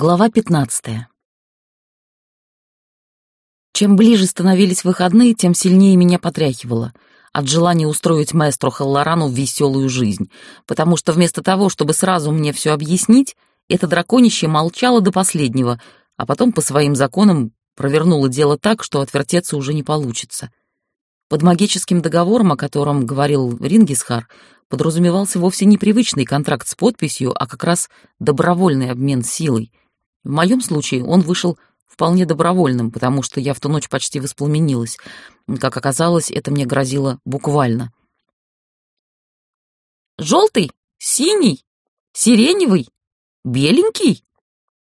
Глава 15. Чем ближе становились выходные, тем сильнее меня потряхивало от желания устроить маэстро Халлорану веселую жизнь, потому что вместо того, чтобы сразу мне все объяснить, это драконище молчало до последнего, а потом по своим законам провернуло дело так, что отвертеться уже не получится. Под магическим договором, о котором говорил Рингисхар, подразумевался вовсе не привычный контракт с подписью, а как раз добровольный обмен силой. В моем случае он вышел вполне добровольным, потому что я в ту ночь почти воспламенилась. Как оказалось, это мне грозило буквально. «Желтый? Синий? Сиреневый? Беленький?»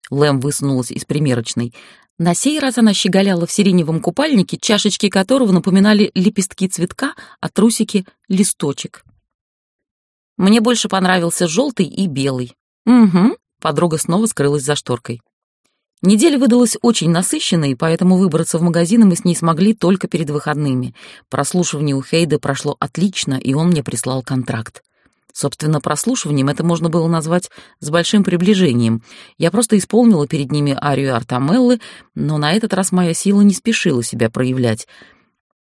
Лэм высунулась из примерочной. На сей раз она щеголяла в сиреневом купальнике, чашечки которого напоминали лепестки цветка, а трусики — листочек. Мне больше понравился желтый и белый. Угу, подруга снова скрылась за шторкой. Неделя выдалась очень насыщенной, поэтому выбраться в магазины мы с ней смогли только перед выходными. Прослушивание у Хейда прошло отлично, и он мне прислал контракт. Собственно, прослушиванием это можно было назвать с большим приближением. Я просто исполнила перед ними арию Артамеллы, но на этот раз моя сила не спешила себя проявлять —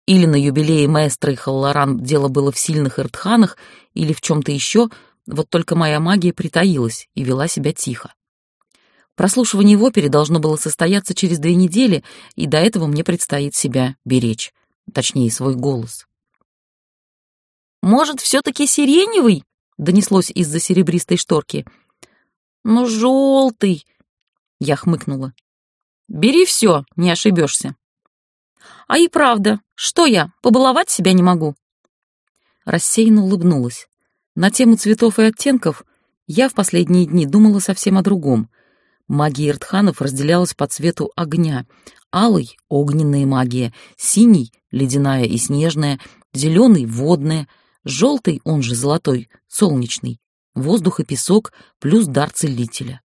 или на юбилее маэстро и Халлоран дело было в сильных иртханах, или в чем-то еще, вот только моя магия притаилась и вела себя тихо. Прослушивание в опере должно было состояться через две недели, и до этого мне предстоит себя беречь, точнее, свой голос. «Может, все-таки сиреневый?» — донеслось из-за серебристой шторки. «Ну, желтый!» — я хмыкнула. «Бери все, не ошибешься». А и правда, что я, побаловать себя не могу?» Рассеянно улыбнулась. На тему цветов и оттенков я в последние дни думала совсем о другом. Магия Иртханов разделялась по цвету огня. Алый — огненная магия, синий — ледяная и снежная, зеленый — водная, желтый, он же золотой, солнечный, воздух и песок плюс дар целителя.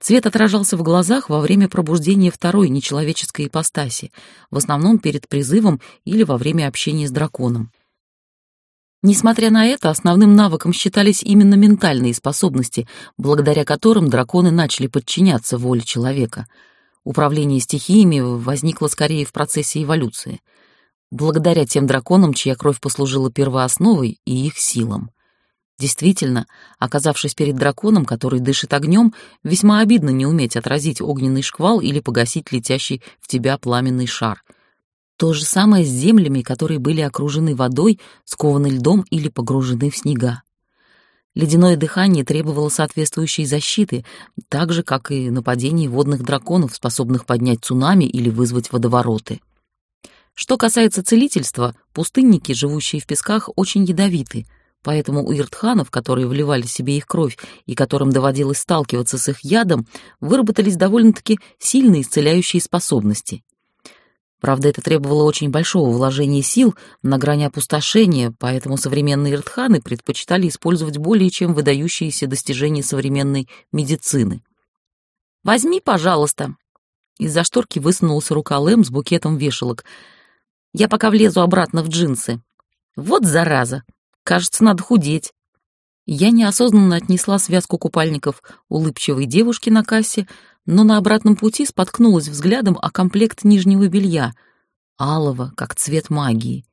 Цвет отражался в глазах во время пробуждения второй нечеловеческой ипостаси, в основном перед призывом или во время общения с драконом. Несмотря на это, основным навыком считались именно ментальные способности, благодаря которым драконы начали подчиняться воле человека. Управление стихиями возникло скорее в процессе эволюции, благодаря тем драконам, чья кровь послужила первоосновой и их силам. Действительно, оказавшись перед драконом, который дышит огнем, весьма обидно не уметь отразить огненный шквал или погасить летящий в тебя пламенный шар. То же самое с землями, которые были окружены водой, скованы льдом или погружены в снега. Ледяное дыхание требовало соответствующей защиты, так же, как и нападение водных драконов, способных поднять цунами или вызвать водовороты. Что касается целительства, пустынники, живущие в песках, очень ядовиты — Поэтому у иртханов, которые вливали себе их кровь и которым доводилось сталкиваться с их ядом, выработались довольно-таки сильные исцеляющие способности. Правда, это требовало очень большого вложения сил на грани опустошения, поэтому современные иртханы предпочитали использовать более чем выдающиеся достижения современной медицины. «Возьми, пожалуйста». Из-за шторки высунулась рука Лэм с букетом вешалок. «Я пока влезу обратно в джинсы». «Вот зараза!» Кажется, надо худеть. Я неосознанно отнесла связку купальников улыбчивой девушке на кассе, но на обратном пути споткнулась взглядом о комплект нижнего белья, алого, как цвет магии.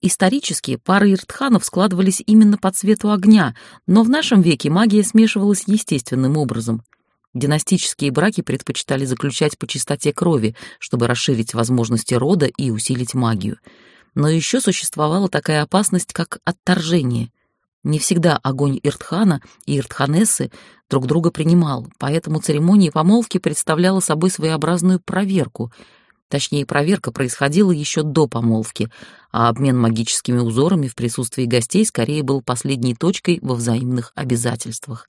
Исторически пары иртханов складывались именно по цвету огня, но в нашем веке магия смешивалась естественным образом. Династические браки предпочитали заключать по чистоте крови, чтобы расширить возможности рода и усилить магию — но еще существовала такая опасность, как отторжение. Не всегда огонь Иртхана и Иртханессы друг друга принимал, поэтому церемония помолвки представляла собой своеобразную проверку. Точнее, проверка происходила еще до помолвки, а обмен магическими узорами в присутствии гостей скорее был последней точкой во взаимных обязательствах.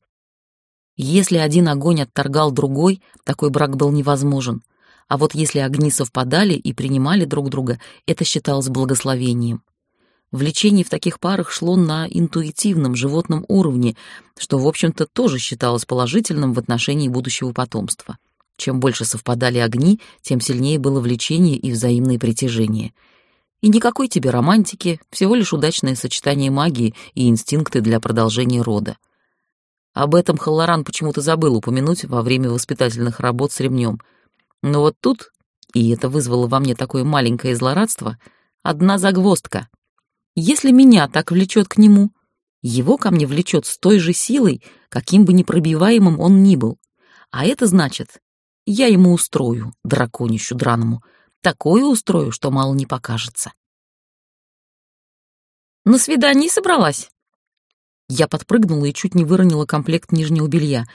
Если один огонь отторгал другой, такой брак был невозможен — а вот если огни совпадали и принимали друг друга, это считалось благословением. Влечение в таких парах шло на интуитивном животном уровне, что, в общем-то, тоже считалось положительным в отношении будущего потомства. Чем больше совпадали огни, тем сильнее было влечение и взаимное притяжение. И никакой тебе романтики, всего лишь удачное сочетание магии и инстинкты для продолжения рода. Об этом Халлоран почему-то забыл упомянуть во время воспитательных работ с ремнем. Но вот тут, и это вызвало во мне такое маленькое злорадство, одна загвоздка. Если меня так влечет к нему, его ко мне влечет с той же силой, каким бы непробиваемым он ни был. А это значит, я ему устрою, драконищу драному, такое устрою, что мало не покажется. «На свидание собралась?» Я подпрыгнула и чуть не выронила комплект нижнего белья.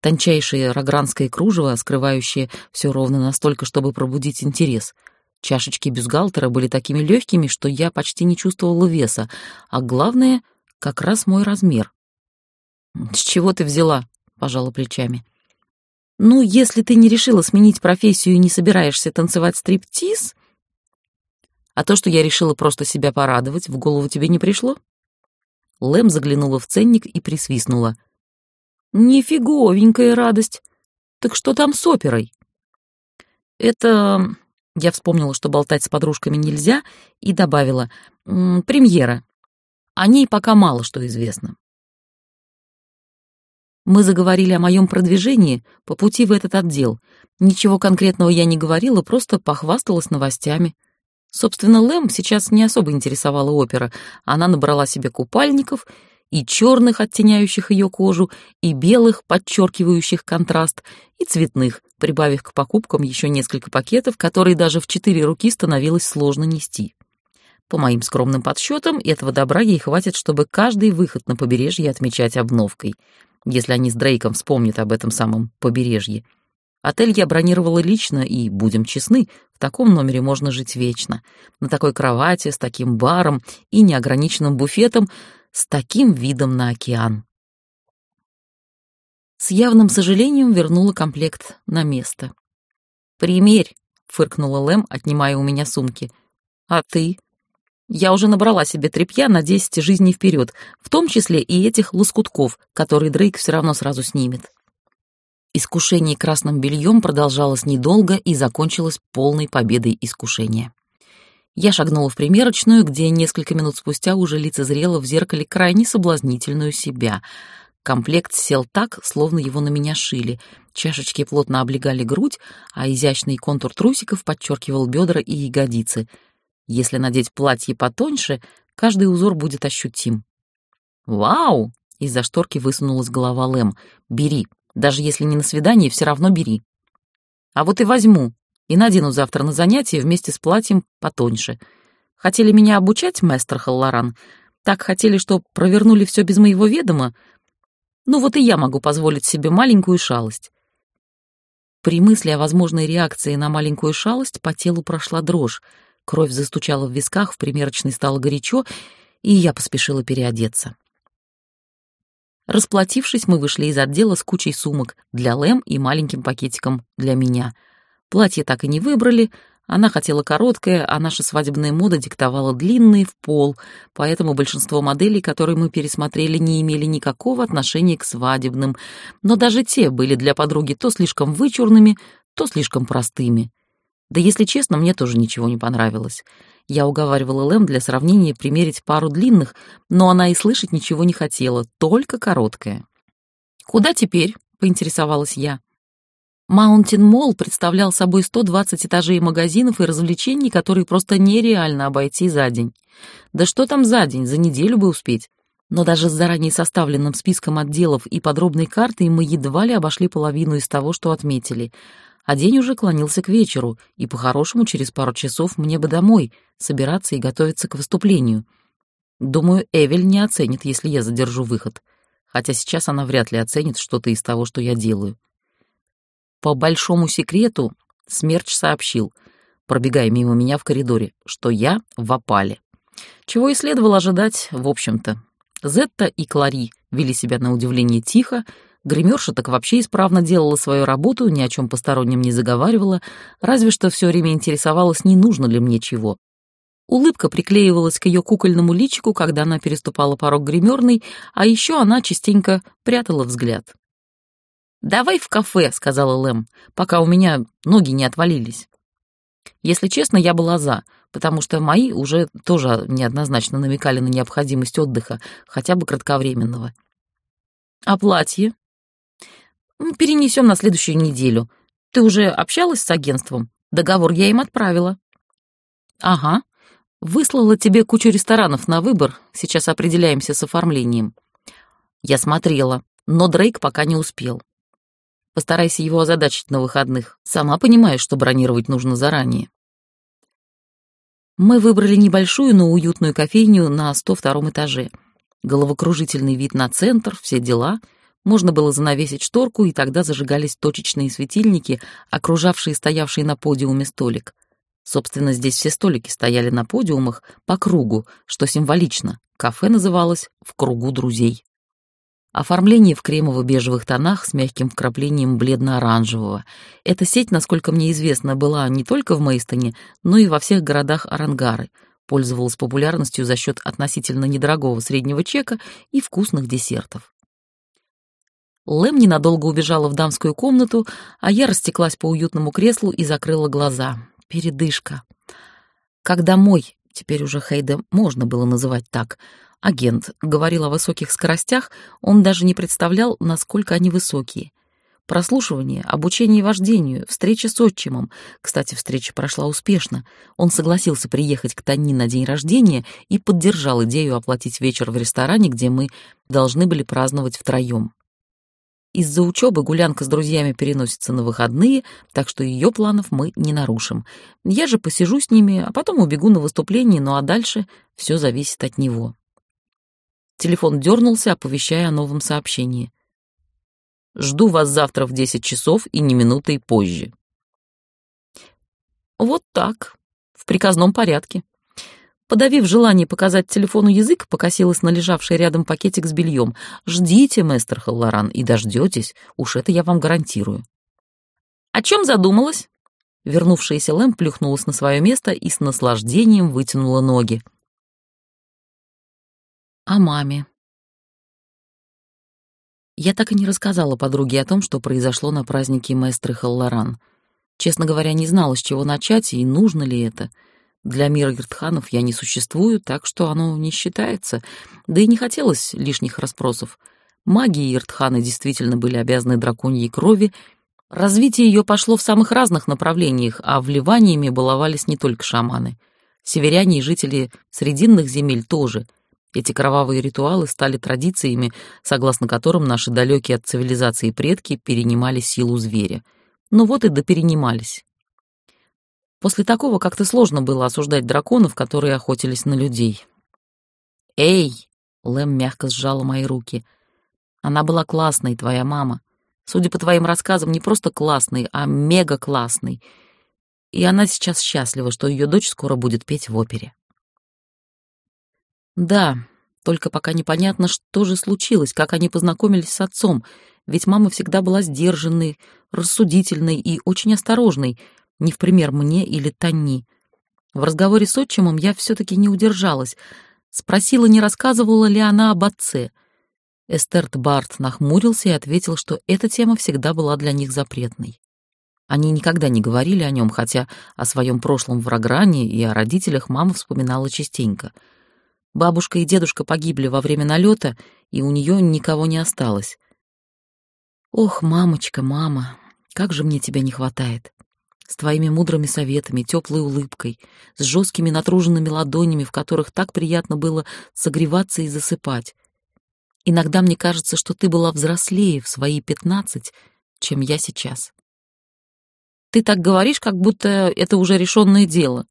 Тончайшее рогранское кружево, скрывающее все ровно настолько, чтобы пробудить интерес. Чашечки бюстгальтера были такими легкими, что я почти не чувствовала веса, а главное, как раз мой размер. «С чего ты взяла?» — пожала плечами. «Ну, если ты не решила сменить профессию и не собираешься танцевать стриптиз...» «А то, что я решила просто себя порадовать, в голову тебе не пришло?» Лэм заглянула в ценник и присвистнула. «Нифиговенькая радость! Так что там с оперой?» «Это...» Я вспомнила, что болтать с подружками нельзя, и добавила. «Премьера. О ней пока мало что известно». Мы заговорили о моем продвижении по пути в этот отдел. Ничего конкретного я не говорила, просто похвасталась новостями. Собственно, Лэм сейчас не особо интересовала опера. Она набрала себе купальников и черных, оттеняющих ее кожу, и белых, подчеркивающих контраст, и цветных, прибавив к покупкам еще несколько пакетов, которые даже в четыре руки становилось сложно нести. По моим скромным подсчетам, этого добра ей хватит, чтобы каждый выход на побережье отмечать обновкой, если они с Дрейком вспомнят об этом самом побережье — Отель я бронировала лично, и, будем честны, в таком номере можно жить вечно. На такой кровати, с таким баром и неограниченным буфетом, с таким видом на океан. С явным сожалением вернула комплект на место. «Примерь», — фыркнула Лэм, отнимая у меня сумки. «А ты?» «Я уже набрала себе тряпья на десять жизней вперед, в том числе и этих лоскутков, которые Дрейк все равно сразу снимет». Искушение красным бельем продолжалось недолго и закончилось полной победой искушения. Я шагнула в примерочную, где несколько минут спустя уже лицезрела в зеркале крайне соблазнительную себя. Комплект сел так, словно его на меня шили. Чашечки плотно облегали грудь, а изящный контур трусиков подчеркивал бедра и ягодицы. Если надеть платье потоньше, каждый узор будет ощутим. «Вау!» — из-за шторки высунулась голова Лэм. «Бери, даже если не на свидание, все равно бери. А вот и возьму, и надену завтра на занятие вместе с платьем потоньше. Хотели меня обучать, мастер Халлоран? Так хотели, что провернули все без моего ведома? Ну вот и я могу позволить себе маленькую шалость. При мысли о возможной реакции на маленькую шалость по телу прошла дрожь, кровь застучала в висках, в примерочной стало горячо, и я поспешила переодеться. Расплатившись, мы вышли из отдела с кучей сумок для Лэм и маленьким пакетиком для меня. Платье так и не выбрали, она хотела короткое, а наша свадебная мода диктовала длинные в пол, поэтому большинство моделей, которые мы пересмотрели, не имели никакого отношения к свадебным, но даже те были для подруги то слишком вычурными, то слишком простыми. Да если честно, мне тоже ничего не понравилось. Я уговаривала Лэм для сравнения примерить пару длинных, но она и слышать ничего не хотела, только короткое. «Куда теперь?» — поинтересовалась я. Маунтин Молл представлял собой 120 этажей магазинов и развлечений, которые просто нереально обойти за день. Да что там за день, за неделю бы успеть. Но даже с заранее составленным списком отделов и подробной картой мы едва ли обошли половину из того, что отметили — а день уже клонился к вечеру, и по-хорошему через пару часов мне бы домой, собираться и готовиться к выступлению. Думаю, Эвель не оценит, если я задержу выход, хотя сейчас она вряд ли оценит что-то из того, что я делаю. По большому секрету Смерч сообщил, пробегая мимо меня в коридоре, что я в опале. Чего и следовало ожидать, в общем-то. Зетта и Клари вели себя на удивление тихо, Гримерша так вообще исправно делала свою работу, ни о чем постороннем не заговаривала, разве что все время интересовалась, не нужно ли мне чего. Улыбка приклеивалась к ее кукольному личику, когда она переступала порог гримерной, а еще она частенько прятала взгляд. «Давай в кафе», — сказала Лэм, пока у меня ноги не отвалились. Если честно, я была за, потому что мои уже тоже неоднозначно намекали на необходимость отдыха, хотя бы кратковременного. А платье? Перенесем на следующую неделю. Ты уже общалась с агентством? Договор я им отправила. Ага. Выслала тебе кучу ресторанов на выбор. Сейчас определяемся с оформлением. Я смотрела, но Дрейк пока не успел. Постарайся его озадачить на выходных. Сама понимаешь, что бронировать нужно заранее. Мы выбрали небольшую, но уютную кофейню на 102 этаже. Головокружительный вид на центр, все дела. Можно было занавесить шторку, и тогда зажигались точечные светильники, окружавшие стоявший на подиуме столик. Собственно, здесь все столики стояли на подиумах по кругу, что символично. Кафе называлось «В кругу друзей». Оформление в кремово-бежевых тонах с мягким вкраплением бледно-оранжевого. Эта сеть, насколько мне известно, была не только в Мейстоне, но и во всех городах Арангары, пользовалась популярностью за счет относительно недорогого среднего чека и вкусных десертов. Лэм ненадолго убежала в дамскую комнату, а я растеклась по уютному креслу и закрыла глаза. Передышка. Когда мой, теперь уже Хейда можно было называть так, агент говорил о высоких скоростях, он даже не представлял, насколько они высокие. Прослушивание, обучение вождению, встреча с отчимом. Кстати, встреча прошла успешно. Он согласился приехать к Тани на день рождения и поддержал идею оплатить вечер в ресторане, где мы должны были праздновать втроем. Из-за учебы гулянка с друзьями переносится на выходные, так что ее планов мы не нарушим. Я же посижу с ними, а потом убегу на выступление, ну а дальше все зависит от него. Телефон дернулся, оповещая о новом сообщении. «Жду вас завтра в десять часов и не минутой позже». Вот так, в приказном порядке. Подавив желание показать телефону язык, покосилась на лежавший рядом пакетик с бельем. «Ждите, мастер Халлоран, и дождетесь, уж это я вам гарантирую». «О чем задумалась?» Вернувшаяся Лэм плюхнулась на свое место и с наслаждением вытянула ноги о маме. Я так и не рассказала подруге о том, что произошло на празднике маэстры Халлоран. Честно говоря, не знала, с чего начать и нужно ли это. Для мира Гертханов я не существую, так что оно не считается. Да и не хотелось лишних расспросов. Маги Иртханы действительно были обязаны драконьей крови. Развитие ее пошло в самых разных направлениях, а вливаниями баловались не только шаманы. Северяне и жители Срединных земель тоже — эти кровавые ритуалы стали традициями, согласно которым наши далекие от цивилизации предки перенимали силу зверя. Ну вот и доперенимались. После такого как-то сложно было осуждать драконов, которые охотились на людей. «Эй!» — Лэм мягко сжала мои руки. «Она была классной, твоя мама. Судя по твоим рассказам, не просто классной, а мега-классной. И она сейчас счастлива, что ее дочь скоро будет петь в опере». Да, только пока непонятно, что же случилось, как они познакомились с отцом, ведь мама всегда была сдержанной, рассудительной и очень осторожной, не в пример мне или Тани. В разговоре с отчимом я все-таки не удержалась. Спросила, не рассказывала ли она об отце. Эстерт Барт нахмурился и ответил, что эта тема всегда была для них запретной. Они никогда не говорили о нем, хотя о своем прошлом в Рогране и о родителях мама вспоминала частенько — Бабушка и дедушка погибли во время налета, и у нее никого не осталось. Ох, мамочка, мама, как же мне тебя не хватает. С твоими мудрыми советами, теплой улыбкой, с жесткими натруженными ладонями, в которых так приятно было согреваться и засыпать. Иногда мне кажется, что ты была взрослее в свои пятнадцать, чем я сейчас. Ты так говоришь, как будто это уже решенное дело.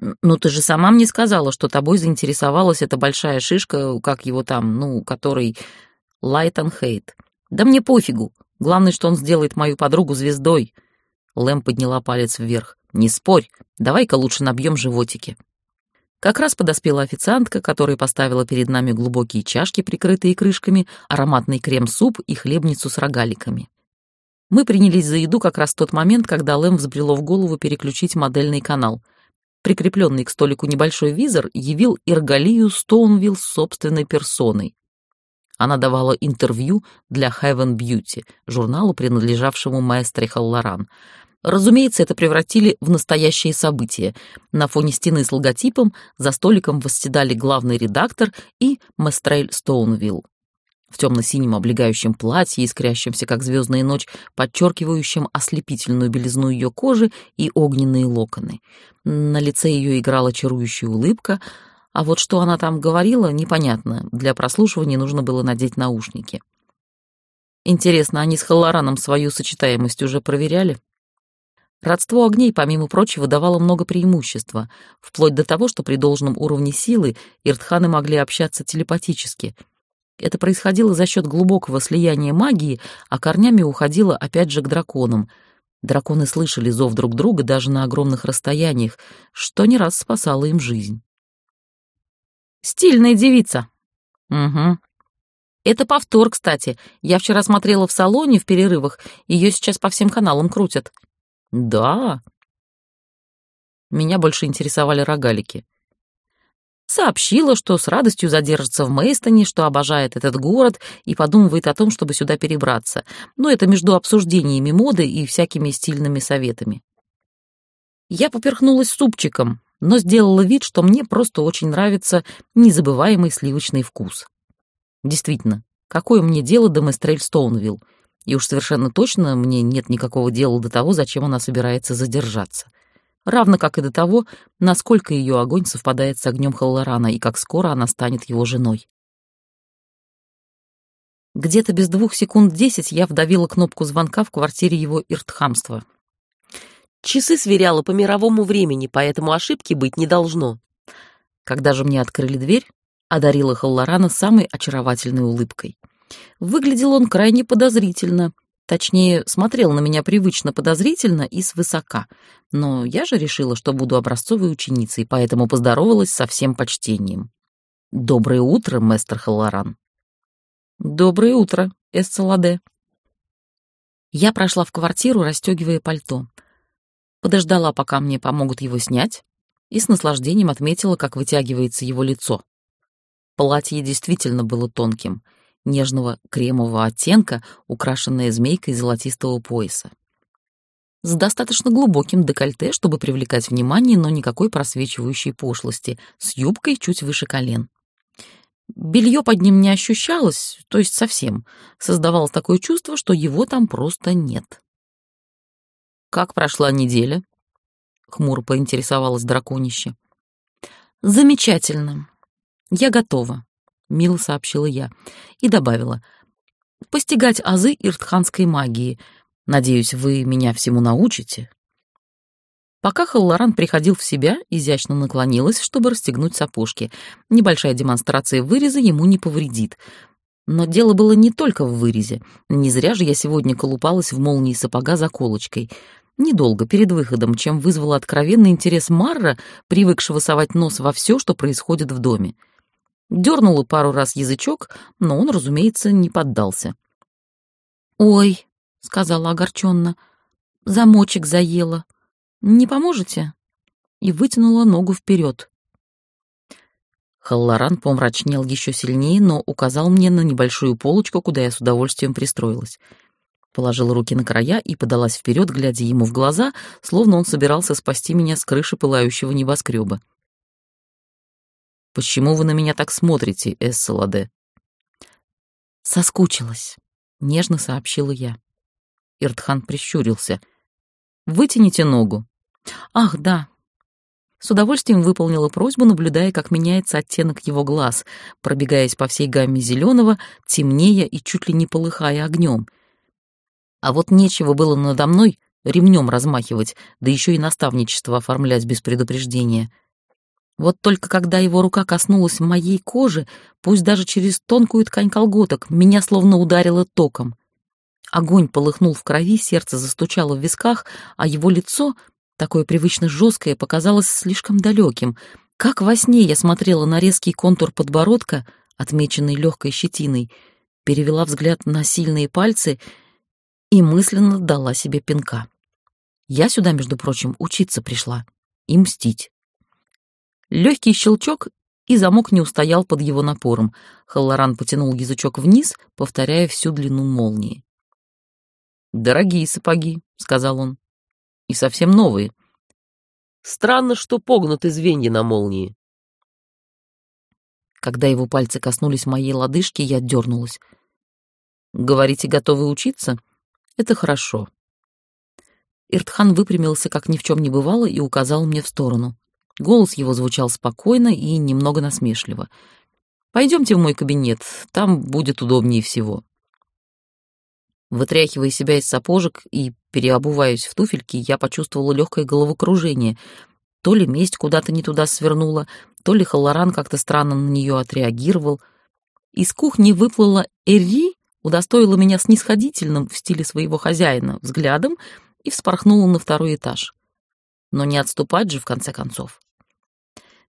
«Ну, ты же сама мне сказала, что тобой заинтересовалась эта большая шишка, как его там, ну, который... Лайтон Хейт. Да мне пофигу. Главное, что он сделает мою подругу звездой». Лэм подняла палец вверх. «Не спорь. Давай-ка лучше набьем животики». Как раз подоспела официантка, которая поставила перед нами глубокие чашки, прикрытые крышками, ароматный крем-суп и хлебницу с рогаликами. Мы принялись за еду как раз в тот момент, когда Лэм взбрело в голову переключить модельный канал — прикрепленный к столику небольшой визор, явил Иргалию Стоунвилл собственной персоной. Она давала интервью для Heaven Beauty, журналу, принадлежавшему маэстре Халлоран. Разумеется, это превратили в настоящее событие. На фоне стены с логотипом за столиком восседали главный редактор и Местрель Стоунвилл. В темно-синем облегающем платье, искрящемся, как звездная ночь, подчеркивающем ослепительную белизну ее кожи и огненные локоны. На лице ее играла чарующая улыбка, а вот что она там говорила, непонятно. Для прослушивания нужно было надеть наушники. Интересно, они с Халлораном свою сочетаемость уже проверяли? Родство огней, помимо прочего, давало много преимущества, вплоть до того, что при должном уровне силы иртханы могли общаться телепатически. Это происходило за счет глубокого слияния магии, а корнями уходило опять же к драконам. Драконы слышали зов друг друга даже на огромных расстояниях, что не раз спасало им жизнь. «Стильная девица!» «Угу», это повтор, кстати. Я вчера смотрела в салоне в перерывах. Ее сейчас по всем каналам крутят. Да. Меня больше интересовали рогалики. Сообщила, что с радостью задержится в Мейстоне, что обожает этот город и подумывает о том, чтобы сюда перебраться. Но это между обсуждениями моды и всякими стильными советами. Я поперхнулась супчиком, но сделала вид, что мне просто очень нравится незабываемый сливочный вкус. Действительно, какое мне дело до Местрель Стоунвилл? И уж совершенно точно мне нет никакого дела до того, зачем она собирается задержаться. Равно как и до того, насколько ее огонь совпадает с огнем Халлорана и как скоро она станет его женой. Где-то без двух секунд десять я вдавила кнопку звонка в квартире его иртхамства. Часы сверяла по мировому времени, поэтому ошибки быть не должно. Когда же мне открыли дверь, одарила Халлорана самой очаровательной улыбкой — Выглядел он крайне подозрительно. Точнее, смотрел на меня привычно подозрительно и свысока. Но я же решила, что буду образцовой ученицей, поэтому поздоровалась со всем почтением. «Доброе утро, мастер Халлоран». «Доброе утро, Эсцеладе». Я прошла в квартиру, расстегивая пальто. Подождала, пока мне помогут его снять, и с наслаждением отметила, как вытягивается его лицо. Платье действительно было тонким — нежного кремового оттенка, украшенная змейкой золотистого пояса. С достаточно глубоким декольте, чтобы привлекать внимание, но никакой просвечивающей пошлости, с юбкой чуть выше колен. Белье под ним не ощущалось, то есть совсем. Создавалось такое чувство, что его там просто нет. «Как прошла неделя?» — хмуро поинтересовалась драконище. «Замечательно. Я готова. — мило сообщила я и добавила. «Постигать азы иртханской магии. Надеюсь, вы меня всему научите». Пока Халлоран приходил в себя, изящно наклонилась, чтобы расстегнуть сапожки. Небольшая демонстрация выреза ему не повредит. Но дело было не только в вырезе. Не зря же я сегодня колупалась в молнии сапога за колочкой. Недолго перед выходом, чем вызвало откровенный интерес Марра, привыкшего совать нос во все, что происходит в доме. Дернула пару раз язычок, но он, разумеется, не поддался. «Ой», — сказала огорченно, — «замочек заела. Не поможете?» И вытянула ногу вперед. Халлоран помрачнел еще сильнее, но указал мне на небольшую полочку, куда я с удовольствием пристроилась. Положила руки на края и подалась вперед, глядя ему в глаза, словно он собирался спасти меня с крыши пылающего небоскреба. Почему вы на меня так смотрите, Эссаладе?» «Соскучилась», — нежно сообщила я. Иртхан прищурился. «Вытяните ногу». «Ах, да». С удовольствием выполнила просьбу, наблюдая, как меняется оттенок его глаз, пробегаясь по всей гамме зеленого, темнее и чуть ли не полыхая огнем. А вот нечего было надо мной ремнем размахивать, да еще и наставничество оформлять без предупреждения — вот только когда его рука коснулась моей кожи, пусть даже через тонкую ткань колготок, меня словно ударило током. Огонь полыхнул в крови, сердце застучало в висках, а его лицо, такое привычно жесткое, показалось слишком далеким. Как во сне я смотрела на резкий контур подбородка, отмеченный легкой щетиной, перевела взгляд на сильные пальцы и мысленно дала себе пинка. Я сюда, между прочим, учиться пришла и мстить. Легкий щелчок, и замок не устоял под его напором. Халлоран потянул язычок вниз, повторяя всю длину молнии. «Дорогие сапоги», — сказал он, — «и совсем новые. Странно, что погнуты звенья на молнии». Когда его пальцы коснулись моей лодыжки, я дернулась. Говорите, готовы учиться? Это хорошо. Иртхан выпрямился, как ни в чем не бывало, и указал мне в сторону. Голос его звучал спокойно и немного насмешливо. «Пойдемте в мой кабинет, там будет удобнее всего». Вытряхивая себя из сапожек и переобуваясь в туфельки, я почувствовала легкое головокружение. То ли месть куда-то не туда свернула, то ли Халлоран как-то странно на нее отреагировал. Из кухни выплыла Эри, удостоила меня снисходительным в стиле своего хозяина взглядом и вспорхнула на второй этаж. Но не отступать же, в конце концов.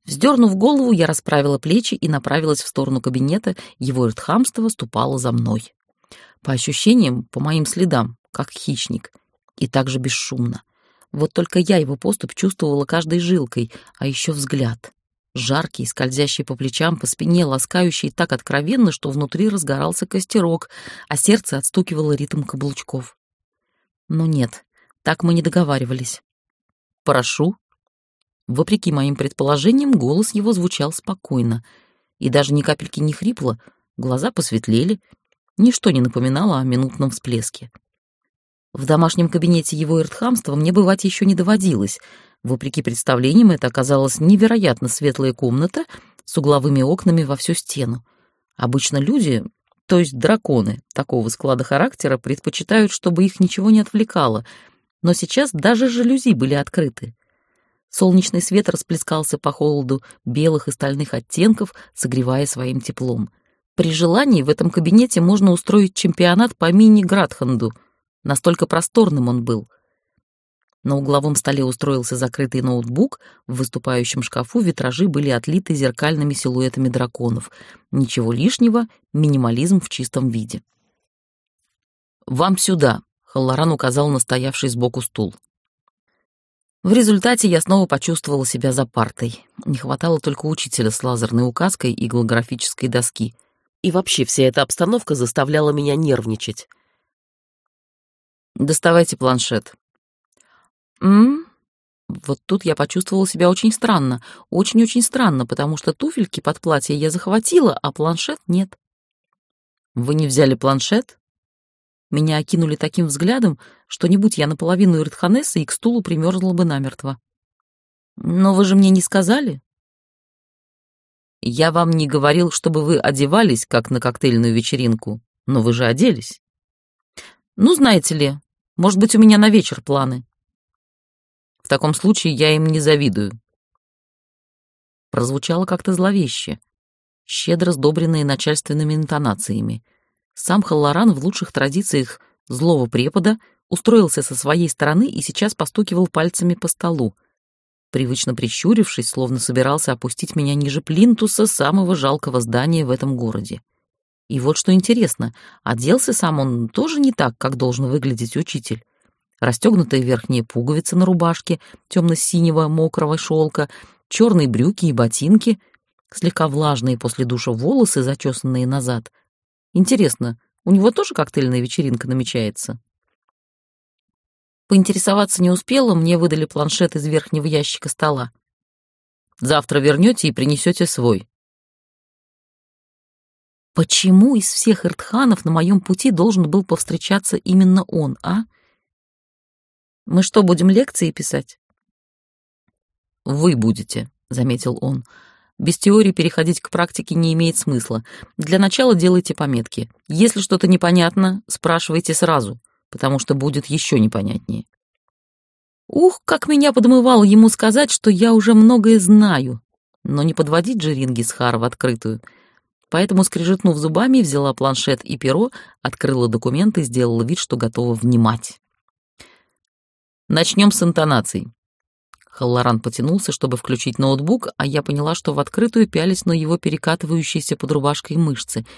Вздернув голову, я расправила плечи и направилась в сторону кабинета, его иртхамство ступало за мной. По ощущениям, по моим следам, как хищник, и также бесшумно. Вот только я его поступь чувствовала каждой жилкой, а еще взгляд. Жаркий, скользящий по плечам, по спине, ласкающий так откровенно, что внутри разгорался костерок, а сердце отстукивало ритм каблучков. Но нет, так мы не договаривались. «Прошу». Вопреки моим предположениям, голос его звучал спокойно. И даже ни капельки не хрипло, глаза посветлели, Ничто не напоминало о минутном всплеске. В домашнем кабинете его иртхамства мне бывать еще не доводилось. Вопреки представлениям, это оказалась невероятно светлая комната с угловыми окнами во всю стену. Обычно люди, то есть драконы, такого склада характера предпочитают, чтобы их ничего не отвлекало, но сейчас даже жалюзи были открыты. Солнечный свет расплескался по холоду белых и стальных оттенков, согревая своим теплом — при желании в этом кабинете можно устроить чемпионат по мини-градханду. Настолько просторным он был. На угловом столе устроился закрытый ноутбук, в выступающем шкафу витражи были отлиты зеркальными силуэтами драконов. Ничего лишнего, минимализм в чистом виде. «Вам сюда», — Халлоран указал на стоявший сбоку стул. В результате я снова почувствовала себя за партой. Не хватало только учителя с лазерной указкой и голографической доски — и вообще вся эта обстановка заставляла меня нервничать. «Доставайте планшет». «М?» Вот тут я почувствовала себя очень странно, очень-очень странно, потому что туфельки под платье я захватила, а планшет нет. «Вы не взяли планшет?» Меня окинули таким взглядом, что не будь я наполовину Иртханесса, и к стулу примерзла бы намертво. «Но вы же мне не сказали?» Я вам не говорил, чтобы вы одевались, как на коктейльную вечеринку, но вы же оделись. Ну, знаете ли, может быть, у меня на вечер планы. В таком случае я им не завидую. Прозвучало как-то зловеще, щедро сдобренные начальственными интонациями. Сам Халлоран в лучших традициях злого препода устроился со своей стороны и сейчас постукивал пальцами по столу привычно прищурившись, словно собирался опустить меня ниже плинтуса самого жалкого здания в этом городе. И вот что интересно, оделся сам он тоже не так, как должен выглядеть учитель. Расстегнутая верхняя пуговица на рубашке темно-синего мокрого шелка, черные брюки и ботинки, слегка влажные после душа волосы, зачесанные назад. Интересно, у него тоже коктейльная вечеринка намечается? Поинтересоваться не успела, мне выдали планшет из верхнего ящика стола. Завтра вернете и принесете свой. Почему из всех иртханов на моем пути должен был повстречаться именно он, а? Мы что, будем лекции писать? Вы будете, заметил он. Без теории переходить к практике не имеет смысла. Для начала делайте пометки. Если что-то непонятно, спрашивайте сразу потому что будет еще непонятнее. Ух, как меня подмывало ему сказать, что я уже многое знаю, но не подводить же Рингисхара в открытую. Поэтому, скрежетнув зубами, взяла планшет и перо, открыла документы и сделала вид, что готова внимать. Начнем с интонаций. Халлоран потянулся, чтобы включить ноутбук, а я поняла, что в открытую пялись на его перекатывающиеся под рубашкой мышцы —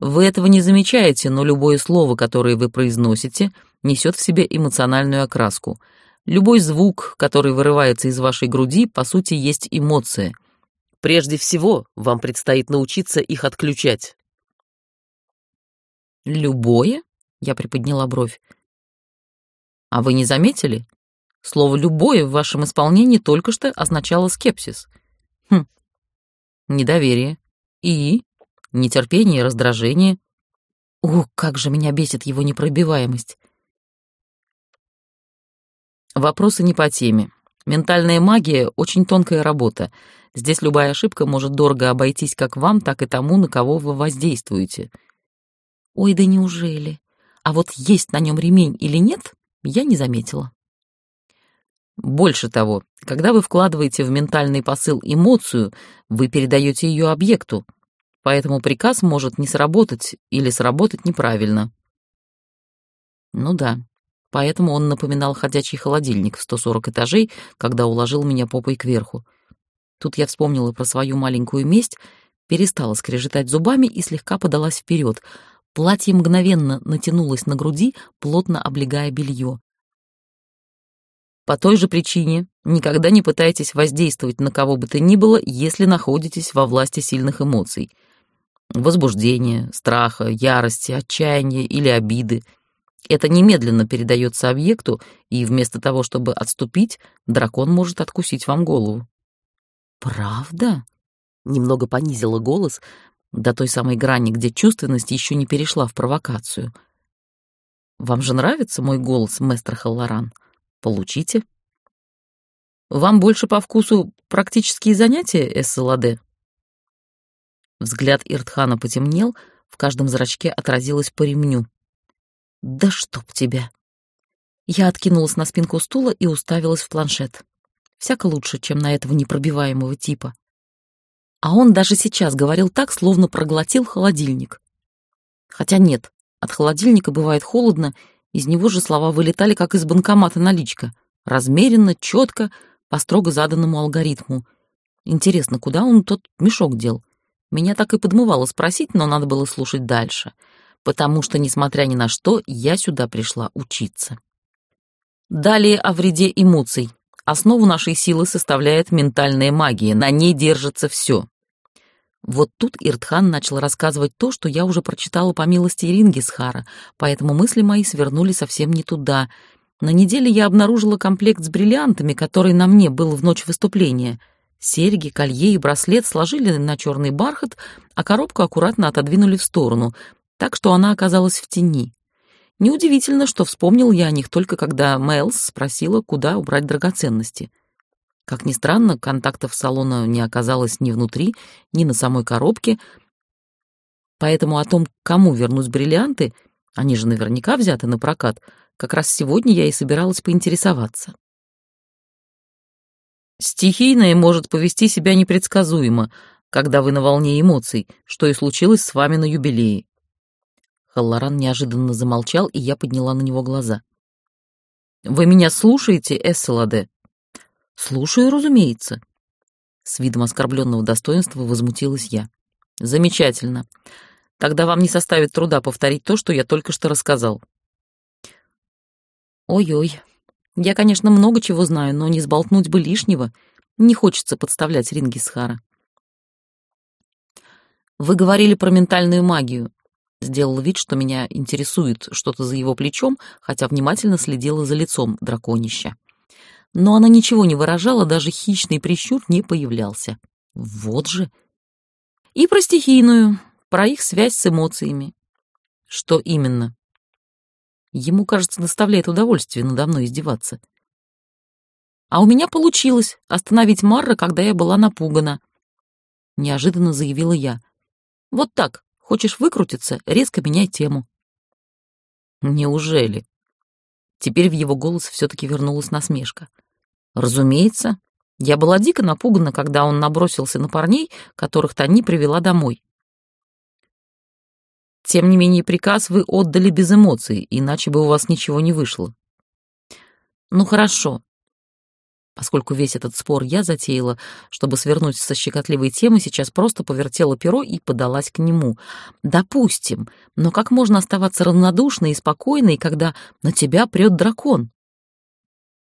вы этого не замечаете, но любое слово, которое вы произносите, несет в себе эмоциональную окраску. Любой звук, который вырывается из вашей груди, по сути, есть эмоция. Прежде всего, вам предстоит научиться их отключать. «Любое?» — я приподняла бровь. «А вы не заметили? Слово «любое» в вашем исполнении только что означало скепсис. Хм, недоверие. И? нетерпение раздражение. О, как же меня бесит его непробиваемость. Вопросы не по теме. Ментальная магия — очень тонкая работа. Здесь любая ошибка может дорого обойтись как вам, так и тому, на кого вы воздействуете. Ой, да неужели? А вот есть на нем ремень или нет, я не заметила. Больше того, когда вы вкладываете в ментальный посыл эмоцию, вы передаете ее объекту, поэтому приказ может не сработать или сработать неправильно. Ну да, поэтому он напоминал ходячий холодильник в 140 этажей, когда уложил меня попой кверху. Тут я вспомнила про свою маленькую месть, перестала скрежетать зубами и слегка подалась вперед. Платье мгновенно натянулось на груди, плотно облегая белье. По той же причине никогда не пытайтесь воздействовать на кого бы то ни было, если находитесь во власти сильных эмоций. Возбуждения, страха, ярости, отчаяния или обиды. Это немедленно передается объекту, и вместо того, чтобы отступить, дракон может откусить вам голову. «Правда?» — немного понизила голос до той самой грани, где чувственность еще не перешла в провокацию. «Вам же нравится мой голос, мэстер Халлоран?» Получите. Вам больше по вкусу практические занятия, СЛАД? Взгляд Иртхана потемнел, в каждом зрачке отразилось по ремню. «Да чтоб тебя!» Я откинулась на спинку стула и уставилась в планшет. Всяко лучше, чем на этого непробиваемого типа. А он даже сейчас говорил так, словно проглотил холодильник. Хотя нет, от холодильника бывает холодно, из него же слова вылетали, как из банкомата наличка. Размеренно, четко, по строго заданному алгоритму. Интересно, куда он тот мешок дел? Меня так и подмывало спросить, но надо было слушать дальше. Потому что, несмотря ни на что, я сюда пришла учиться. Далее о вреде эмоций. Основу нашей силы составляет ментальная магия, на ней держится все. Вот тут Иртхан начал рассказывать то, что я уже прочитала по милости Рингисхара, поэтому мысли мои свернули совсем не туда. На неделе я обнаружила комплект с бриллиантами, который на мне был в ночь выступления. Серьги, колье и браслет сложили на черный бархат, а коробку аккуратно отодвинули в сторону, так что она оказалась в тени. Неудивительно, что вспомнил я о них только когда Мэлс спросила, куда убрать драгоценности — как ни странно, контактов салона не оказалось ни внутри, ни на самой коробке, поэтому о том, кому вернуть бриллианты, они же наверняка взяты на прокат, как раз сегодня я и собиралась поинтересоваться. Стихийное может повести себя непредсказуемо, когда вы на волне эмоций, что и случилось с вами на юбилее. Халлоран неожиданно замолчал, и я подняла на него глаза. «Вы меня слушаете, Эсселаде?» «Слушаю, разумеется». С видом оскорбленного достоинства возмутилась я. «Замечательно. Тогда вам не составит труда повторить то, что я только что рассказал». «Ой-ой. Я, конечно, много чего знаю, но не сболтнуть бы лишнего. Не хочется подставлять Рингисхара». «Вы говорили про ментальную магию», Сделал вид, что меня интересует что-то за его плечом, хотя внимательно следила за лицом драконища но она ничего не выражала, даже хищный прищур не появлялся. Вот же. И про стихийную, про их связь с эмоциями. Что именно? Ему, кажется, доставляет удовольствие надо мной издеваться. А у меня получилось остановить Марра, когда я была напугана. Неожиданно заявила я. Вот так, хочешь выкрутиться, резко меняй тему. Неужели? Теперь в его голос все-таки вернулась насмешка. Разумеется. Я была дико напугана, когда он набросился на парней, которых Тони привела домой. Тем не менее, приказ вы отдали без эмоций, иначе бы у вас ничего не вышло. Ну хорошо. Поскольку весь этот спор я затеяла, чтобы свернуть со щекотливой темы, сейчас просто повертела перо и подалась к нему. Допустим, но как можно оставаться равнодушной и спокойной, когда на тебя прет дракон?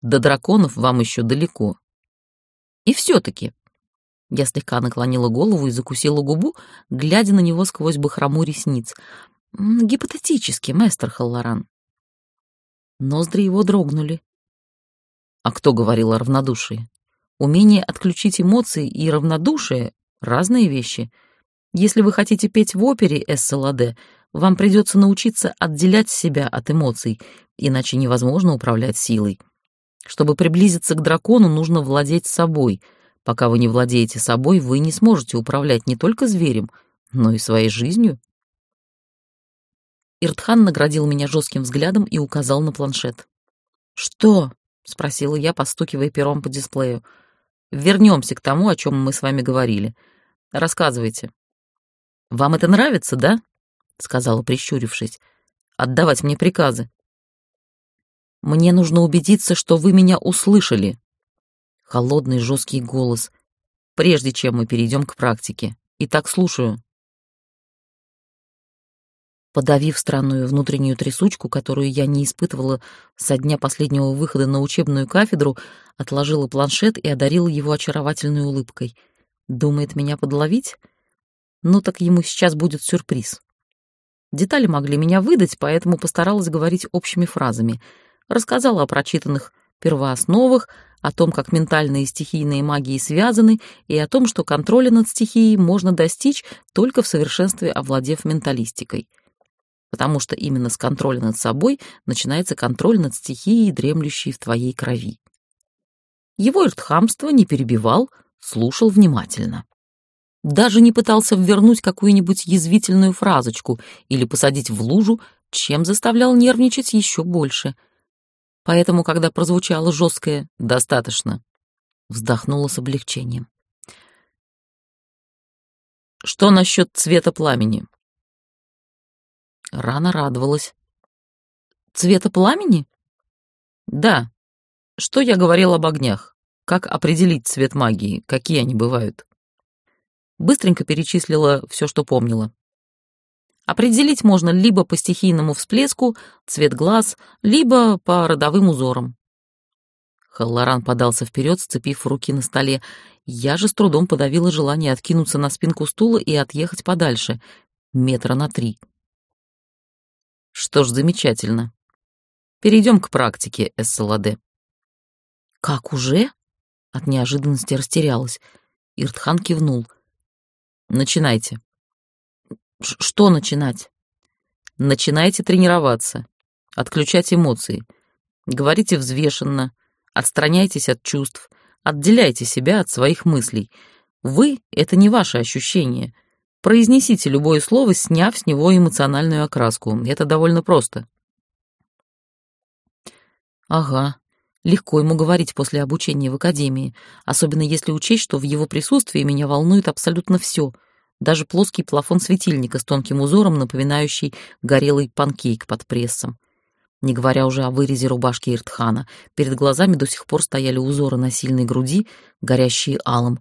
До драконов вам еще далеко. И все-таки. Я слегка наклонила голову и закусила губу, глядя на него сквозь бахрому ресниц. Гипотетически, мастер Халлоран. Ноздри его дрогнули. А кто говорил о равнодушии? Умение отключить эмоции и равнодушие — разные вещи. Если вы хотите петь в опере Эсселаде, вам придется научиться отделять себя от эмоций, иначе невозможно управлять силой. Чтобы приблизиться к дракону, нужно владеть собой. Пока вы не владеете собой, вы не сможете управлять не только зверем, но и своей жизнью. Иртхан наградил меня жестким взглядом и указал на планшет. «Что?» — спросила я, постукивая пером по дисплею. «Вернемся к тому, о чем мы с вами говорили. Рассказывайте». «Вам это нравится, да?» — сказала, прищурившись. «Отдавать мне приказы». «Мне нужно убедиться, что вы меня услышали». Холодный жесткий голос. «Прежде чем мы перейдем к практике. Итак, слушаю». Подавив странную внутреннюю трясучку, которую я не испытывала со дня последнего выхода на учебную кафедру, отложила планшет и одарила его очаровательной улыбкой. Думает меня подловить? Ну так ему сейчас будет сюрприз. Детали могли меня выдать, поэтому постаралась говорить общими фразами. Рассказала о прочитанных первоосновах, о том, как ментальные и стихийные магии связаны, и о том, что контроля над стихией можно достичь, только в совершенстве овладев менталистикой потому что именно с контроля над собой начинается контроль над стихией, дремлющей в твоей крови. Его иртхамство не перебивал, слушал внимательно. Даже не пытался ввернуть какую-нибудь язвительную фразочку или посадить в лужу, чем заставлял нервничать еще больше. Поэтому, когда прозвучало жесткое «достаточно», вздохнула с облегчением. «Что насчет цвета пламени?» Рано радовалась. Цвета пламени? Да. Что я говорил об огнях? Как определить цвет магии? Какие они бывают? Быстренько перечислила все, что помнила. Определить можно либо по стихийному всплеску, цвет глаз, либо по родовым узорам. Халлоран подался вперед, сцепив руки на столе. Я же с трудом подавила желание откинуться на спинку стула и отъехать подальше, метра на три. Что ж, замечательно. Перейдем к практике, Эссаладе. Как уже? От неожиданности растерялась. Иртхан кивнул. Начинайте. Ш что начинать? Начинайте тренироваться. Отключать эмоции. Говорите взвешенно. Отстраняйтесь от чувств. Отделяйте себя от своих мыслей. Вы — это не ваши ощущения — Произнесите любое слово, сняв с него эмоциональную окраску. Это довольно просто. Ага, легко ему говорить после обучения в академии, особенно если учесть, что в его присутствии меня волнует абсолютно все, даже плоский плафон светильника с тонким узором, напоминающий горелый панкейк под прессом. Не говоря уже о вырезе рубашки Иртхана, перед глазами до сих пор стояли узоры на сильной груди, горящие алым,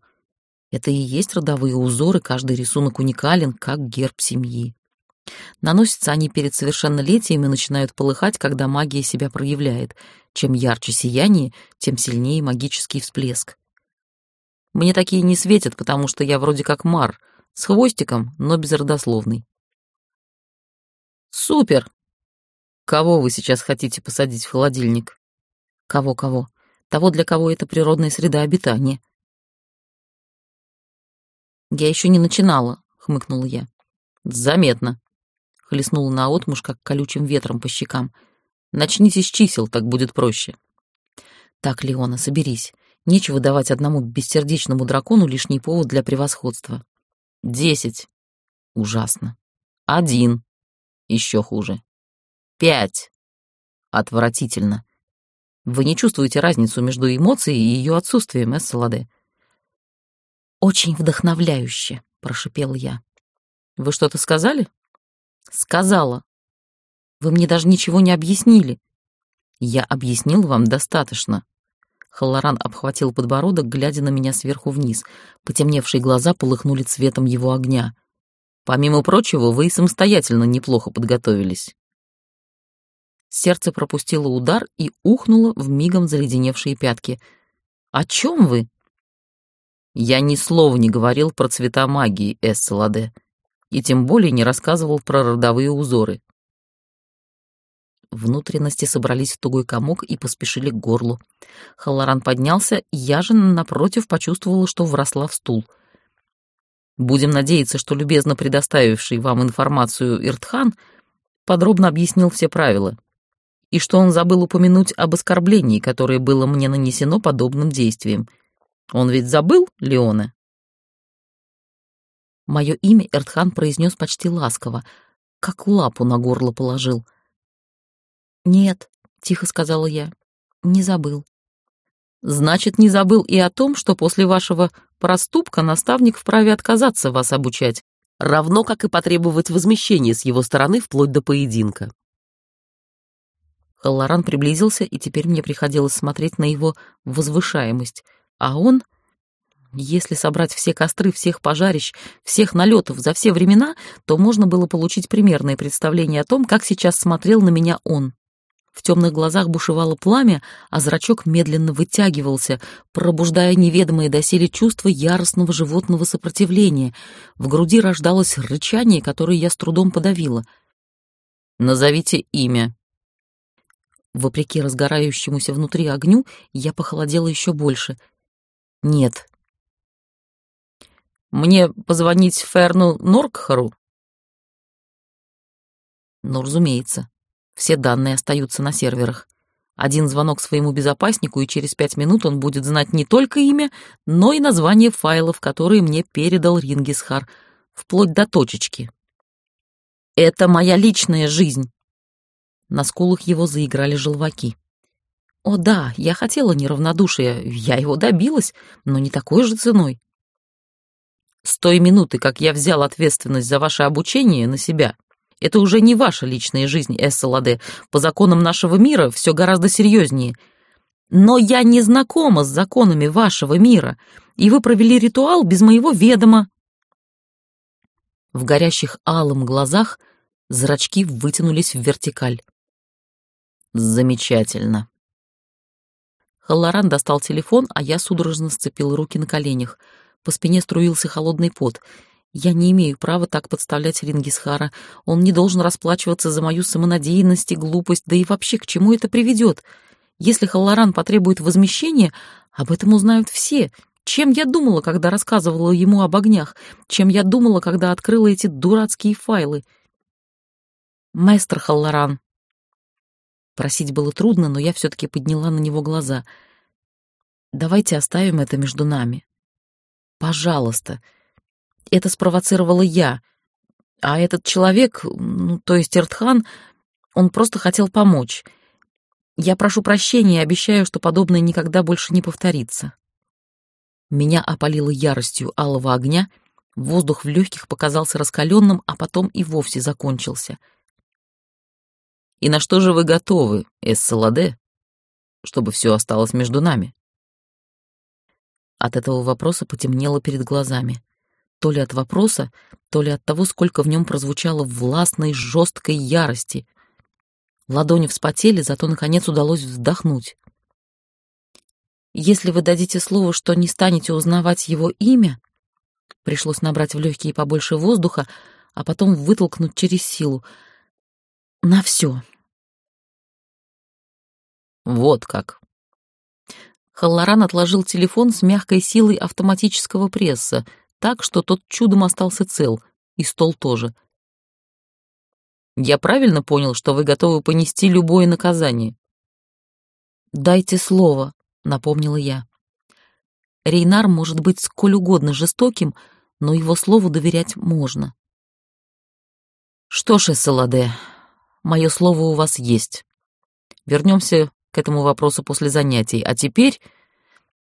это и есть родовые узоры, каждый рисунок уникален, как герб семьи. Наносятся они перед совершеннолетием и начинают полыхать, когда магия себя проявляет. Чем ярче сияние, тем сильнее магический всплеск. Мне такие не светят, потому что я вроде как мар, с хвостиком, но безродословный. Супер! Кого вы сейчас хотите посадить в холодильник? Кого-кого? Того, для кого это природная среда обитания. «Я еще не начинала», — хмыкнула я. «Заметно», — хлестнула наотмашь, как колючим ветром по щекам. «Начните с чисел, так будет проще». «Так, Леона, соберись. Нечего давать одному бессердечному дракону лишний повод для превосходства». «Десять». «Ужасно». «Один». «Еще хуже». «Пять». «Отвратительно». Вы не чувствуете разницу между эмоцией и ее отсутствием, Эссаладе. «Очень вдохновляюще», — прошипел я. «Вы что-то сказали?» «Сказала. Вы мне даже ничего не объяснили». «Я объяснил вам достаточно». Халлоран обхватил подбородок, глядя на меня сверху вниз. Потемневшие глаза полыхнули цветом его огня. «Помимо прочего, вы и самостоятельно неплохо подготовились». Сердце пропустило удар и ухнуло в мигом заледеневшие пятки. «О чем вы?» Я ни слова не говорил про цвета магии Эсселаде, и тем более не рассказывал про родовые узоры. Внутренности собрались в тугой комок и поспешили к горлу. Халлоран поднялся, я же, напротив, почувствовала, что вросла в стул. Будем надеяться, что любезно предоставивший вам информацию Иртхан подробно объяснил все правила, и что он забыл упомянуть об оскорблении, которое было мне нанесено подобным действием. Он ведь забыл, Леоне? Мое имя Эртхан произнес почти ласково, как лапу на горло положил. «Нет», — тихо сказала я, — «не забыл». Значит, не забыл и о том, что после вашего проступка наставник вправе отказаться вас обучать, равно как и потребовать возмещения с его стороны вплоть до поединка. Халлоран приблизился, и теперь мне приходилось смотреть на его возвышаемость. А он, если собрать все костры, всех пожарищ, всех налетов за все времена, то можно было получить примерное представление о том, как сейчас смотрел на меня он. В темных глазах бушевало пламя, а зрачок медленно вытягивался, пробуждая неведомые доселе чувства яростного животного сопротивления. В груди рождалось рычание, которое я с трудом подавила. «Назовите имя». Вопреки разгорающемуся внутри огню, я похолодела еще больше. «Нет». «Мне позвонить Ферну Норкхару?» «Ну, разумеется». Все данные остаются на серверах. Один звонок своему безопаснику, и через пять минут он будет знать не только имя, но и название файлов, которые мне передал Рингисхар, вплоть до точечки. «Это моя личная жизнь!» На скулах его заиграли желваки. «О да, я хотела неравнодушия, я его добилась, но не такой же ценой». «С той минуты, как я взял ответственность за ваше обучение на себя, это уже не ваша личная жизнь, Эссаладе. По законам нашего мира все гораздо серьезнее. Но я не знакома с законами вашего мира, и вы провели ритуал без моего ведома». В горящих алым глазах зрачки вытянулись в вертикаль. «Замечательно». Халлоран достал телефон, а я судорожно сцепил руки на коленях. По спине струился холодный пот — я не имею права так подставлять Рингисхара. Он не должен расплачиваться за мою самонадеянность и глупость, да и вообще к чему это приведет? Если Халлоран потребует возмещения, об этом узнают все. Чем я думала, когда рассказывала ему об огнях? Чем я думала, когда открыла эти дурацкие файлы? Маэстро Халлоран. Просить было трудно, но я все-таки подняла на него глаза. Давайте оставим это между нами. Пожалуйста. — это спровоцировала я. А этот человек, ну, то есть Иртхан, он просто хотел помочь. Я прошу прощения и обещаю, что подобное никогда больше не повторится. Меня опалило яростью алого огня, воздух в легких показался раскаленным, а потом и вовсе закончился. «И на что же вы готовы, Эссаладе, чтобы все осталось между нами?» От этого вопроса потемнело перед глазами то ли от вопроса, то ли от того, сколько в нем прозвучало властной, жесткой ярости. Ладони вспотели, зато, наконец, удалось вздохнуть. «Если вы дадите слово, что не станете узнавать его имя...» Пришлось набрать в легкие побольше воздуха, а потом вытолкнуть через силу. «На все». «Вот как». Халлоран отложил телефон с мягкой силой автоматического пресса — так, что тот чудом остался цел, и стол тоже. «Я правильно понял, что вы готовы понести любое наказание?» «Дайте слово», — напомнила я. Рейнар может быть сколь угодно жестоким, но его слову доверять можно. «Что ж, Эсселаде, мое слово у вас есть. Вернемся к этому вопросу после занятий, а теперь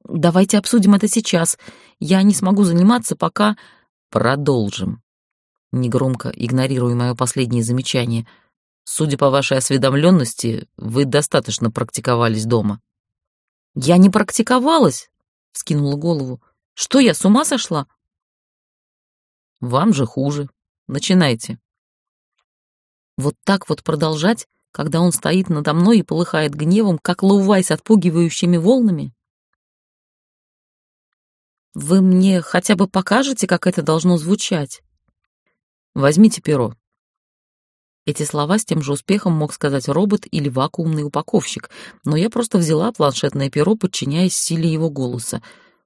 Давайте обсудим это сейчас. Я не смогу заниматься, пока... Продолжим. Негромко, игнорируя мое последнее замечание. Судя по вашей осведомленности, вы достаточно практиковались дома. Я не практиковалась, вскинула голову. Что я, с ума сошла? Вам же хуже. Начинайте. Вот так вот продолжать, когда он стоит надо мной и полыхает гневом, как лаувай с отпугивающими волнами? Вы мне хотя бы покажете, как это должно звучать? Возьмите перо. Эти слова с тем же успехом мог сказать робот или вакуумный упаковщик, но я просто взяла планшетное перо, подчиняясь силе его голоса.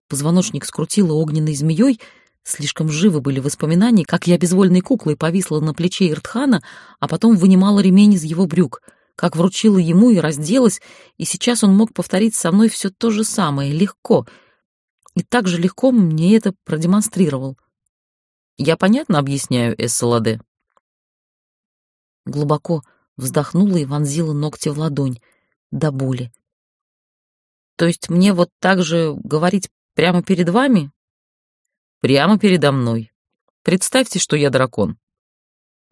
Позвоночник скрутило огненной змеей, Слишком живы были воспоминания, как я безвольной куклой повисла на плече Иртхана, а потом вынимала ремень из его брюк, как вручила ему и разделась, и сейчас он мог повторить со мной все то же самое, легко. И так же легко мне это продемонстрировал. Я понятно объясняю, Эссаладе? Глубоко вздохнула и вонзила ногти в ладонь, до боли. То есть мне вот так же говорить прямо перед вами? Прямо передо мной. Представьте, что я дракон.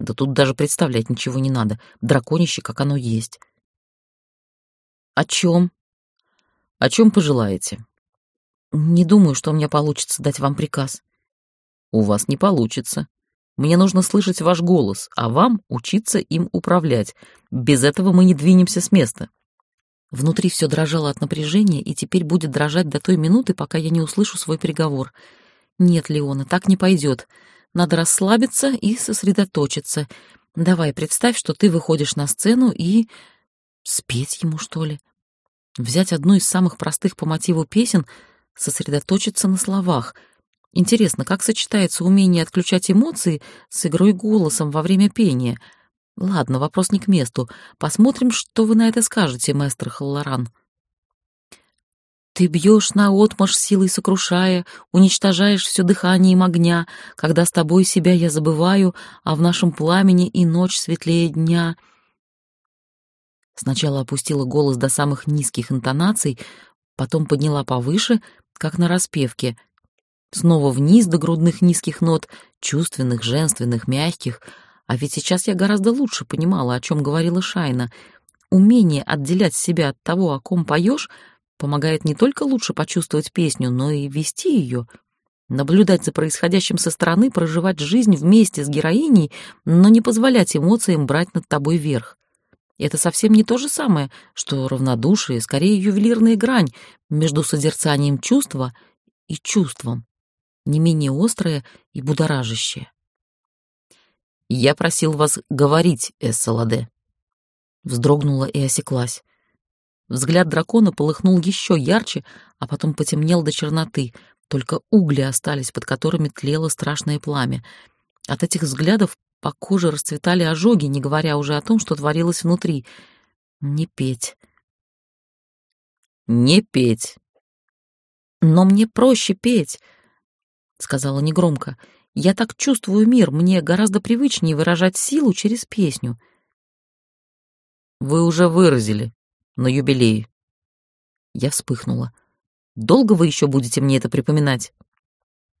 Да тут даже представлять ничего не надо. Драконище, как оно есть. О чем? О чем пожелаете? Не думаю, что у меня получится дать вам приказ. У вас не получится. Мне нужно слышать ваш голос, а вам учиться им управлять. Без этого мы не двинемся с места. Внутри все дрожало от напряжения и теперь будет дрожать до той минуты, пока я не услышу свой приговор — нет, Леона, так не пойдет. Надо расслабиться и сосредоточиться. Давай, представь, что ты выходишь на сцену и... Спеть ему, что ли? Взять одну из самых простых по мотиву песен, сосредоточиться на словах. Интересно, как сочетается умение отключать эмоции с игрой голосом во время пения? Ладно, вопрос не к месту. Посмотрим, что вы на это скажете, мастер Халлоран. Ты бьешь наотмашь силой сокрушая, уничтожаешь все дыханием огня, когда с тобой себя я забываю, а в нашем пламени и ночь светлее дня. Сначала опустила голос до самых низких интонаций, потом подняла повыше, как на распевке, снова вниз до грудных низких нот, чувственных, женственных, мягких. А ведь сейчас я гораздо лучше понимала, о чем говорила Шайна. Умение отделять себя от того, о ком поешь — помогает не только лучше почувствовать песню, но и вести ее, наблюдать за происходящим со стороны, проживать жизнь вместе с героиней, но не позволять эмоциям брать над тобой верх. Это совсем не то же самое, что равнодушие, скорее ювелирная грань между созерцанием чувства и чувством, не менее острое и будоражащее. «Я просил вас говорить, Эссаладе», вздрогнула и осеклась. Взгляд дракона полыхнул еще ярче, а потом потемнел до черноты. Только угли остались, под которыми тлело страшное пламя. От этих взглядов по коже расцветали ожоги, не говоря уже о том, что творилось внутри. Не петь. Не петь. Но мне проще петь, сказала негромко. Я так чувствую мир, мне гораздо привычнее выражать силу через песню. Вы уже выразили, на юбилее. Я вспыхнула. Долго вы еще будете мне это припоминать?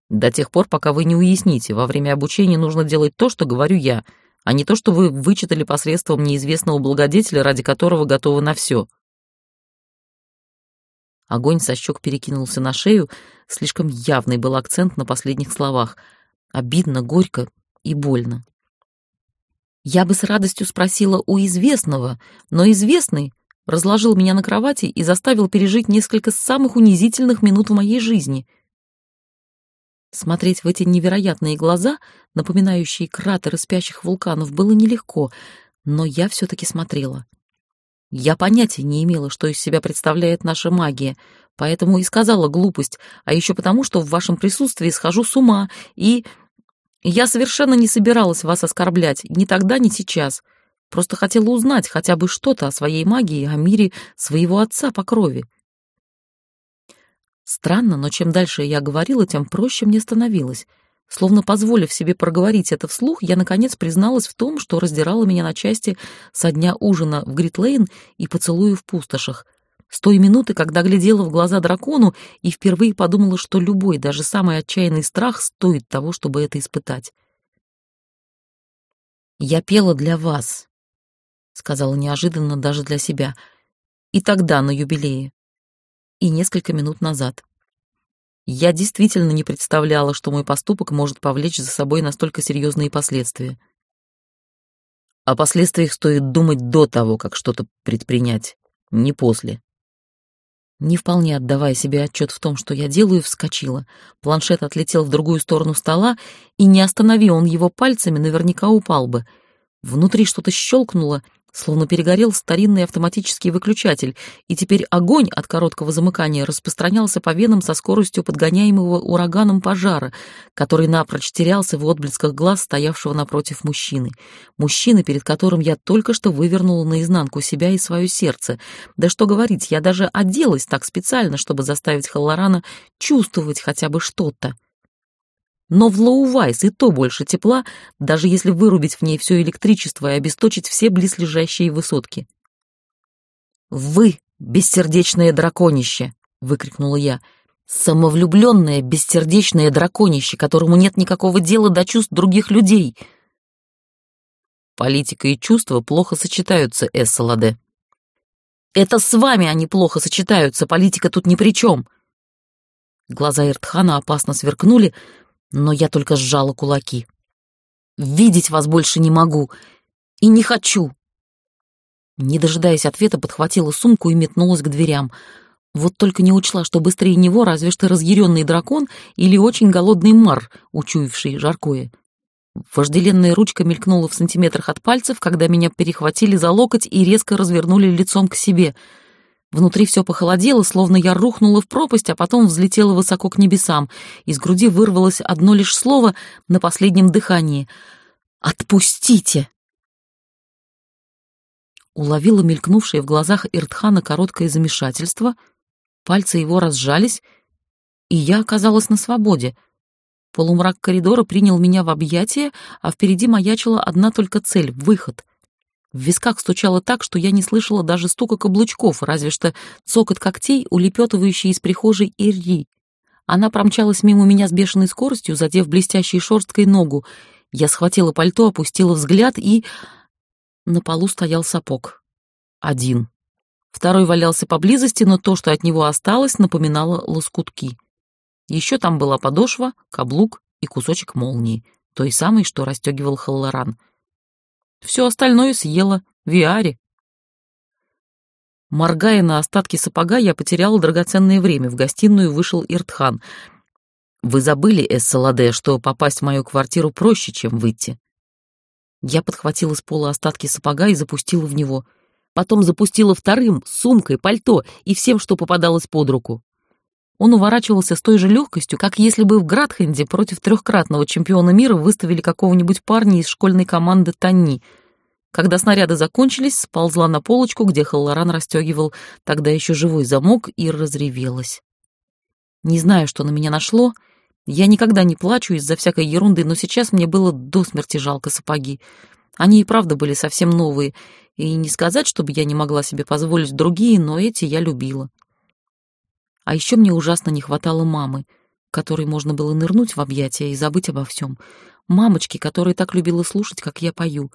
До тех пор, пока вы не уясните, во время обучения нужно делать то, что говорю я, а не то, что вы вычитали посредством неизвестного благодетеля, ради которого готовы на все. Огонь со щек перекинулся на шею, слишком явный был акцент на последних словах. Обидно, горько и больно. Я бы с радостью спросила у известного, но известный разложил меня на кровати и заставил пережить несколько самых унизительных минут в моей жизни. Смотреть в эти невероятные глаза, напоминающие кратеры спящих вулканов, было нелегко, но я все-таки смотрела. Я понятия не имела, что из себя представляет наша магия, поэтому и сказала глупость, а еще потому, что в вашем присутствии схожу с ума, и... Я совершенно не собиралась вас оскорблять, ни тогда, ни сейчас. Просто хотела узнать хотя бы что-то о своей магии, о мире своего отца по крови. Странно, но чем дальше я говорила, тем проще мне становилось. Словно позволив себе проговорить это вслух, я, наконец, призналась в том, что раздирала меня на части со дня ужина в Гритлейн и поцелую в пустошах. С той минуты, когда глядела в глаза дракону и впервые подумала, что любой, даже самый отчаянный страх стоит того, чтобы это испытать. «Я пела для вас», сказала неожиданно даже для себя. И тогда на юбилее. И несколько минут назад. Я действительно не представляла, что мой поступок может повлечь за собой настолько серьезные последствия. О последствиях стоит думать до того, как что-то предпринять, не после. Не вполне отдавая себе отчет в том, что я делаю, вскочила. Планшет отлетел в другую сторону стола, и не останови он его пальцами, наверняка упал бы. Внутри что-то щелкнуло, Словно перегорел старинный автоматический выключатель, и теперь огонь от короткого замыкания распространялся по венам со скоростью подгоняемого ураганом пожара, который напрочь терялся в отблесках глаз стоявшего напротив мужчины. Мужчины, перед которым я только что вывернула наизнанку себя и свое сердце. Да что говорить, я даже оделась так специально, чтобы заставить Халлорана чувствовать хотя бы что-то. Но в Лоувайс и то больше тепла, даже если вырубить в ней все электричество и обесточить все близлежащие высотки. «Вы, бессердечное драконище!» — выкрикнула я. «Самовлюбленное, бессердечное драконище, которому нет никакого дела до чувств других людей!» Политика и чувства плохо сочетаются, Эссаладе. «Это с вами они плохо сочетаются, политика тут ни при чем!» Глаза Иртхана опасно сверкнули, но я только сжала кулаки. «Видеть вас больше не могу и не хочу!» Не дожидаясь ответа, подхватила сумку и метнулась к дверям. Вот только не учла, что быстрее него разве что разъяренный дракон или очень голодный мар, учуявший жаркое. Вожделенная ручка мелькнула в сантиметрах от пальцев, когда меня перехватили за локоть и резко развернули лицом к себе — Внутри все похолодело, словно я рухнула в пропасть, а потом взлетела высоко к небесам. Из груди вырвалось одно лишь слово на последнем дыхании. «Отпустите!» Уловила мелькнувшее в глазах Иртхана короткое замешательство, пальцы его разжались, и я оказалась на свободе. Полумрак коридора принял меня в объятия, а впереди маячила одна только цель — выход. В висках стучало так, что я не слышала даже стука каблучков, разве что цокот когтей, улепетывающий из прихожей Ирри. Она промчалась мимо меня с бешеной скоростью, задев блестящей шерсткой ногу. Я схватила пальто, опустила взгляд и... На полу стоял сапог. Один. Второй валялся поблизости, но то, что от него осталось, напоминало лоскутки. Еще там была подошва, каблук и кусочек молнии, той самой, что расстегивал Халлоран — все остальное съела, Виаре. Моргая на остатки сапога, я потеряла драгоценное время. В гостиную вышел Иртхан. «Вы забыли, Эссаладе, что попасть в мою квартиру проще, чем выйти?» Я подхватила с пола остатки сапога и запустила в него. Потом запустила вторым, сумкой, пальто и всем, что попадалось под руку. Он уворачивался с той же легкостью, как если бы в Градхенде против трехкратного чемпиона мира выставили какого-нибудь парня из школьной команды Танни. Когда снаряды закончились, сползла на полочку, где Халлоран расстегивал тогда еще живой замок, и разревелась. Не знаю, что на меня нашло. Я никогда не плачу из-за всякой ерунды, но сейчас мне было до смерти жалко сапоги. Они и правда были совсем новые, и не сказать, чтобы я не могла себе позволить другие, но эти я любила. А еще мне ужасно не хватало мамы, которой можно было нырнуть в объятия и забыть обо всем. Мамочки, которая так любила слушать, как я пою.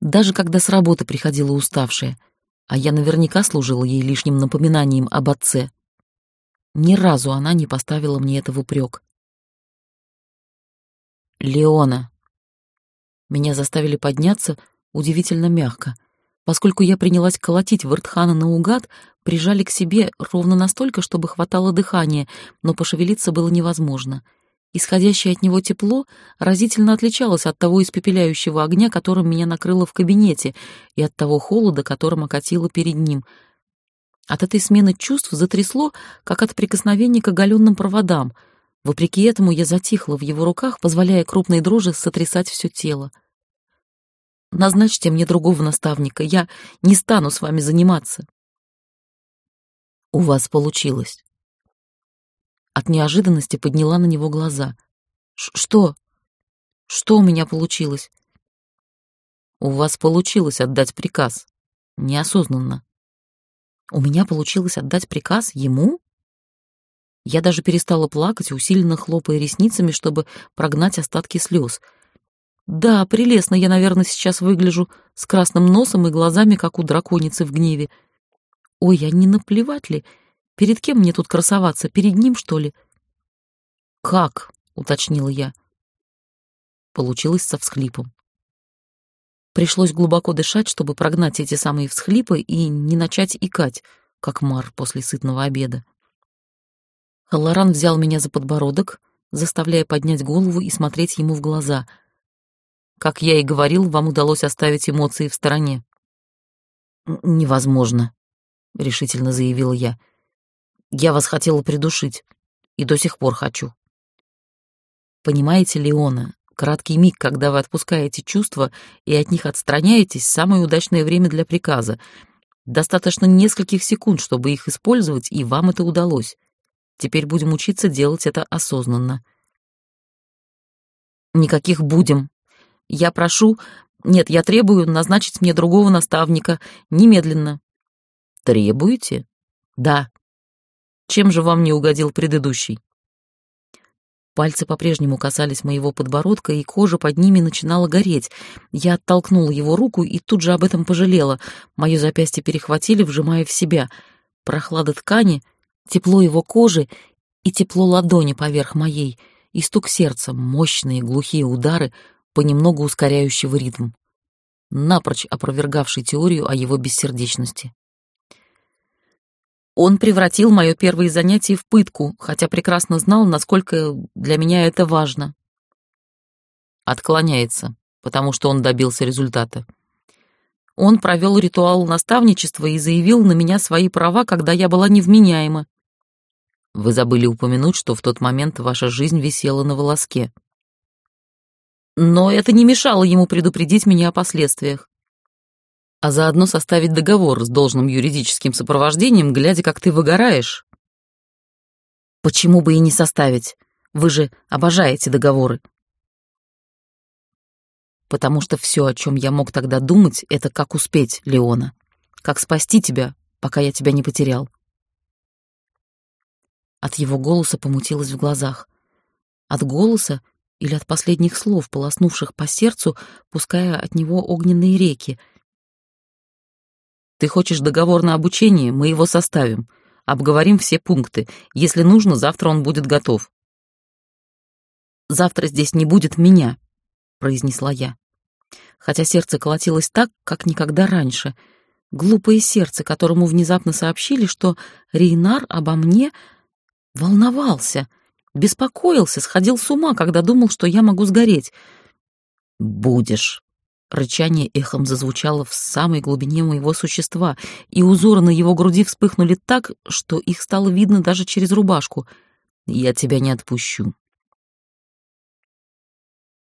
Даже когда с работы приходила уставшая. А я наверняка служила ей лишним напоминанием об отце. Ни разу она не поставила мне это в упрек. «Леона». Меня заставили подняться удивительно мягко. Поскольку я принялась колотить Вертхана наугад, прижали к себе ровно настолько, чтобы хватало дыхания, но пошевелиться было невозможно. Исходящее от него тепло разительно отличалось от того испепеляющего огня, которым меня накрыло в кабинете, и от того холода, которым окатило перед ним. От этой смены чувств затрясло, как от прикосновения к оголенным проводам. Вопреки этому я затихла в его руках, позволяя крупной дрожи сотрясать все тело. Назначьте мне другого наставника, я не стану с вами заниматься. У вас получилось. От неожиданности подняла на него глаза. Что? Что у меня получилось? У вас получилось отдать приказ. Неосознанно. У меня получилось отдать приказ ему? Я даже перестала плакать, усиленно хлопая ресницами, чтобы прогнать остатки слез — да, прелестно я, наверное, сейчас выгляжу с красным носом и глазами, как у драконицы в гневе. Ой, а не наплевать ли? Перед кем мне тут красоваться? Перед ним, что ли? Как? — уточнила я. Получилось со всхлипом. Пришлось глубоко дышать, чтобы прогнать эти самые всхлипы и не начать икать, как мар после сытного обеда. Халлоран взял меня за подбородок, заставляя поднять голову и смотреть ему в глаза — как я и говорил, вам удалось оставить эмоции в стороне. «Невозможно», — решительно заявила я. «Я вас хотела придушить, и до сих пор хочу». Понимаете, Леона, краткий миг, когда вы отпускаете чувства и от них отстраняетесь, самое удачное время для приказа. Достаточно нескольких секунд, чтобы их использовать, и вам это удалось. Теперь будем учиться делать это осознанно. Никаких будем. Я прошу, нет, я требую назначить мне другого наставника немедленно. Требуете? Да. Чем же вам не угодил предыдущий? Пальцы по-прежнему касались моего подбородка, и кожа под ними начинала гореть. Я оттолкнула его руку и тут же об этом пожалела. Мое запястье перехватили, вжимая в себя. Прохлада ткани, тепло его кожи и тепло ладони поверх моей, и стук сердца, мощные глухие удары, понемногу ускоряющего ритм, напрочь опровергавший теорию о его бессердечности. Он превратил мое первое занятие в пытку, хотя прекрасно знал, насколько для меня это важно. Отклоняется, потому что он добился результата. Он провел ритуал наставничества и заявил на меня свои права, когда я была невменяема. Вы забыли упомянуть, что в тот момент ваша жизнь висела на волоске. Но это не мешало ему предупредить меня о последствиях. А заодно составить договор с должным юридическим сопровождением, глядя, как ты выгораешь. Почему бы и не составить? Вы же обожаете договоры. Потому что все, о чем я мог тогда думать, это как успеть, Леона. Как спасти тебя, пока я тебя не потерял. От его голоса помутилось в глазах. От голоса или от последних слов, полоснувших по сердцу, пуская от него огненные реки. «Ты хочешь договор на обучение? Мы его составим. Обговорим все пункты. Если нужно, завтра он будет готов». «Завтра здесь не будет меня», — произнесла я. Хотя сердце колотилось так, как никогда раньше. Глупое сердце, которому внезапно сообщили, что Рейнар обо мне волновался — Беспокоился, сходил с ума, когда думал, что я могу сгореть. «Будешь». Рычание эхом зазвучало в самой глубине моего существа, и узоры на его груди вспыхнули так, что их стало видно даже через рубашку. «Я тебя не отпущу».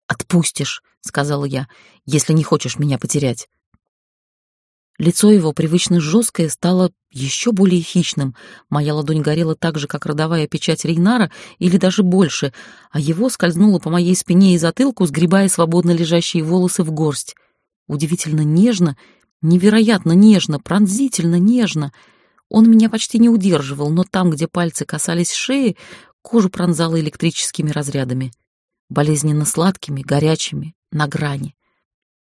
«Отпустишь», — сказала я, — «если не хочешь меня потерять». Лицо его, привычно жесткое, стало еще более хищным. Моя ладонь горела так же, как родовая печать Рейнара, или даже больше, а его скользнуло по моей спине и затылку, сгребая свободно лежащие волосы в горсть. Удивительно нежно, невероятно нежно, пронзительно нежно. Он меня почти не удерживал, но там, где пальцы касались шеи, кожу пронзало электрическими разрядами. Болезненно сладкими, горячими, на грани.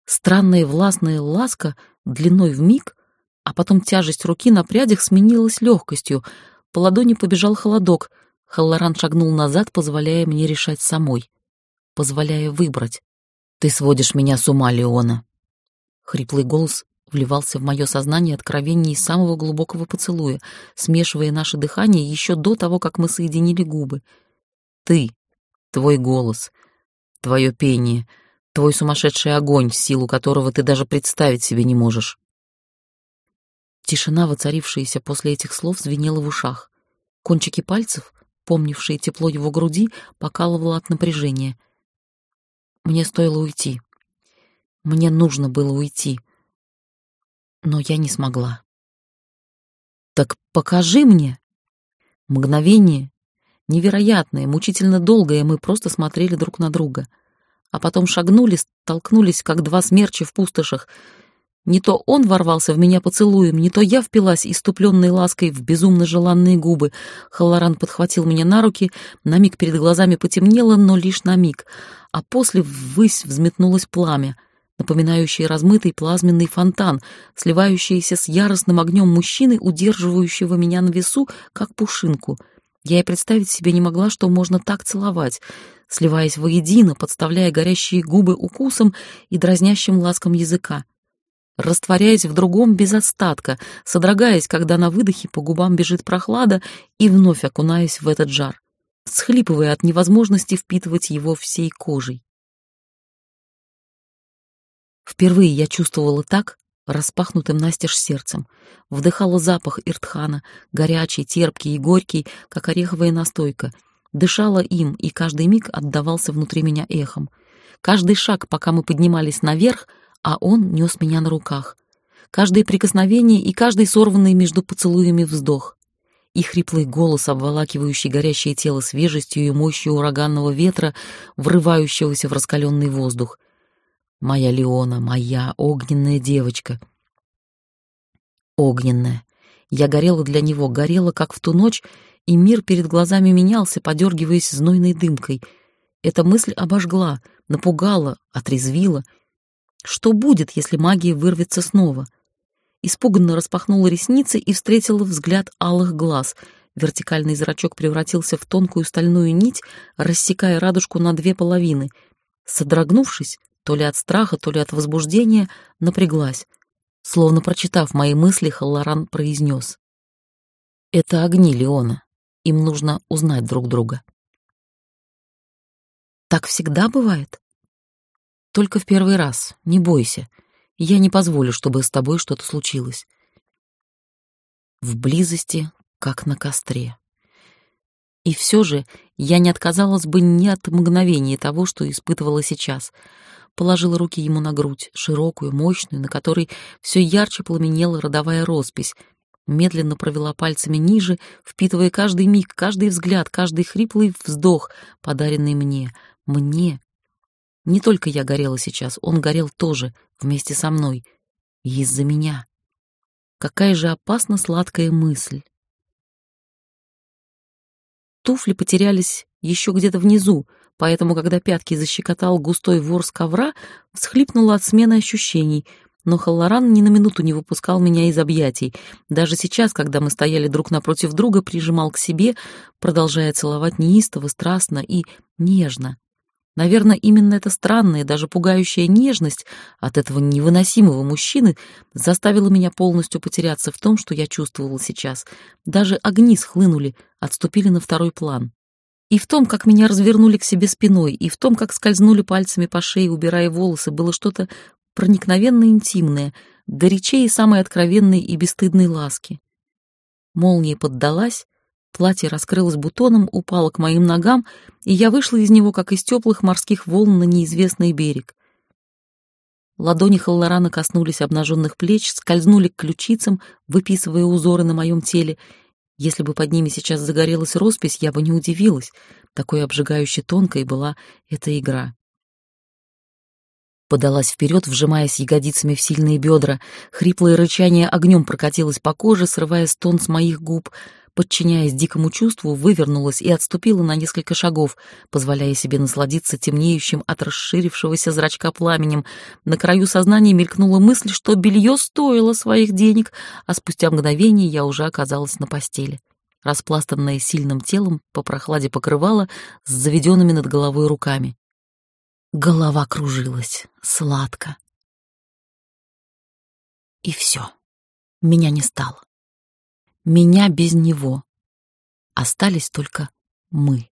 Странная властная ласка — длиной в миг, а потом тяжесть руки на прядях сменилась легкостью. По ладони побежал холодок. Халлоран шагнул назад, позволяя мне решать самой. Позволяя выбрать. «Ты сводишь меня с ума, Леона!» Хриплый голос вливался в мое сознание откровений самого глубокого поцелуя, смешивая наше дыхание еще до того, как мы соединили губы. «Ты, твой голос, твое пение — Твой сумасшедший огонь, силу которого ты даже представить себе не можешь. Тишина, воцарившаяся после этих слов, звенела в ушах. Кончики пальцев, помнившие тепло его груди, покалывало от напряжения. Мне стоило уйти. Мне нужно было уйти. Но я не смогла. «Так покажи мне!» Мгновение, невероятное, мучительно долгое, мы просто смотрели друг на друга — а потом шагнули, столкнулись, как два смерча в пустошах. Не то он ворвался в меня поцелуем, не то я впилась иступленной лаской в безумно желанные губы. Халлоран подхватил меня на руки, на миг перед глазами потемнело, но лишь на миг, а после ввысь взметнулось пламя, напоминающее размытый плазменный фонтан, сливающийся с яростным огнем мужчины, удерживающего меня на весу, как пушинку. Я и представить себе не могла, что можно так целовать — сливаясь воедино, подставляя горящие губы укусом и дразнящим ласком языка, растворяясь в другом без остатка, содрогаясь, когда на выдохе по губам бежит прохлада и вновь окунаясь в этот жар, схлипывая от невозможности впитывать его всей кожей. Впервые я чувствовала так, распахнутым настежь сердцем, вдыхала запах Иртхана, горячий, терпкий и горький, как ореховая настойка, дышала им, и каждый миг отдавался внутри меня эхом. Каждый шаг, пока мы поднимались наверх, а он нес меня на руках. Каждое прикосновение и каждый сорванный между поцелуями вздох. И хриплый голос, обволакивающий горящее тело свежестью и мощью ураганного ветра, врывающегося в раскаленный воздух. Моя Леона, моя огненная девочка. Огненная. Я горела для него, горела, как в ту ночь, и мир перед глазами менялся, подергиваясь знойной дымкой. Эта мысль обожгла, напугала, отрезвила. Что будет, если магия вырвется снова? Испуганно распахнула ресницы и встретила взгляд алых глаз. Вертикальный зрачок превратился в тонкую стальную нить, рассекая радужку на две половины. Содрогнувшись, то ли от страха, то ли от возбуждения, напряглась. Словно прочитав мои мысли, Халлоран произнес. «Это огни Леона. Им нужно узнать друг друга». «Так всегда бывает?» «Только в первый раз. Не бойся. Я не позволю, чтобы с тобой что-то случилось». В близости, как на костре. И все же я не отказалась бы ни от мгновения того, что испытывала сейчас — положила руки ему на грудь, широкую, мощную, на которой все ярче пламенела родовая роспись, медленно провела пальцами ниже, впитывая каждый миг, каждый взгляд, каждый хриплый вздох, подаренный мне, мне. Не только я горела сейчас, он горел тоже, вместе со мной, из-за меня. Какая же опасно сладкая мысль. Туфли потерялись еще где-то внизу, поэтому, когда пятки защекотал густой ворс ковра, всхлипнула от смены ощущений, но Халлоран ни на минуту не выпускал меня из объятий. Даже сейчас, когда мы стояли друг напротив друга, прижимал к себе, продолжая целовать неистово, страстно и нежно. Наверное, именно эта странная, даже пугающая нежность от этого невыносимого мужчины заставила меня полностью потеряться в том, что я чувствовала сейчас. Даже огни схлынули, отступили на второй план. И в том, как меня развернули к себе спиной, и в том, как скользнули пальцами по шее, убирая волосы, было что-то проникновенно интимное, горячее самой откровенной и бесстыдной ласки. Молния поддалась, Платье раскрылось бутоном, упало к моим ногам, и я вышла из него, как из теплых морских волн на неизвестный берег. Ладони Халлорана коснулись обнаженных плеч, скользнули к ключицам, выписывая узоры на моем теле. Если бы под ними сейчас загорелась роспись, я бы не удивилась. Такой обжигающе тонкой была эта игра. Подалась вперед, вжимаясь ягодицами в сильные бедра. Хриплое рычание огнем прокатилось по коже, срывая стон с моих губ — подчиняясь дикому чувству, вывернулась и отступила на несколько шагов, позволяя себе насладиться темнеющим от расширившегося зрачка пламенем. На краю сознания мелькнула мысль, что белье стоило своих денег, а спустя мгновение я уже оказалась на постели. Распластанная сильным телом по прохладе покрывала с заведенными над головой руками. Голова кружилась, сладко. И все. Меня не стало. Меня без него. Остались только мы.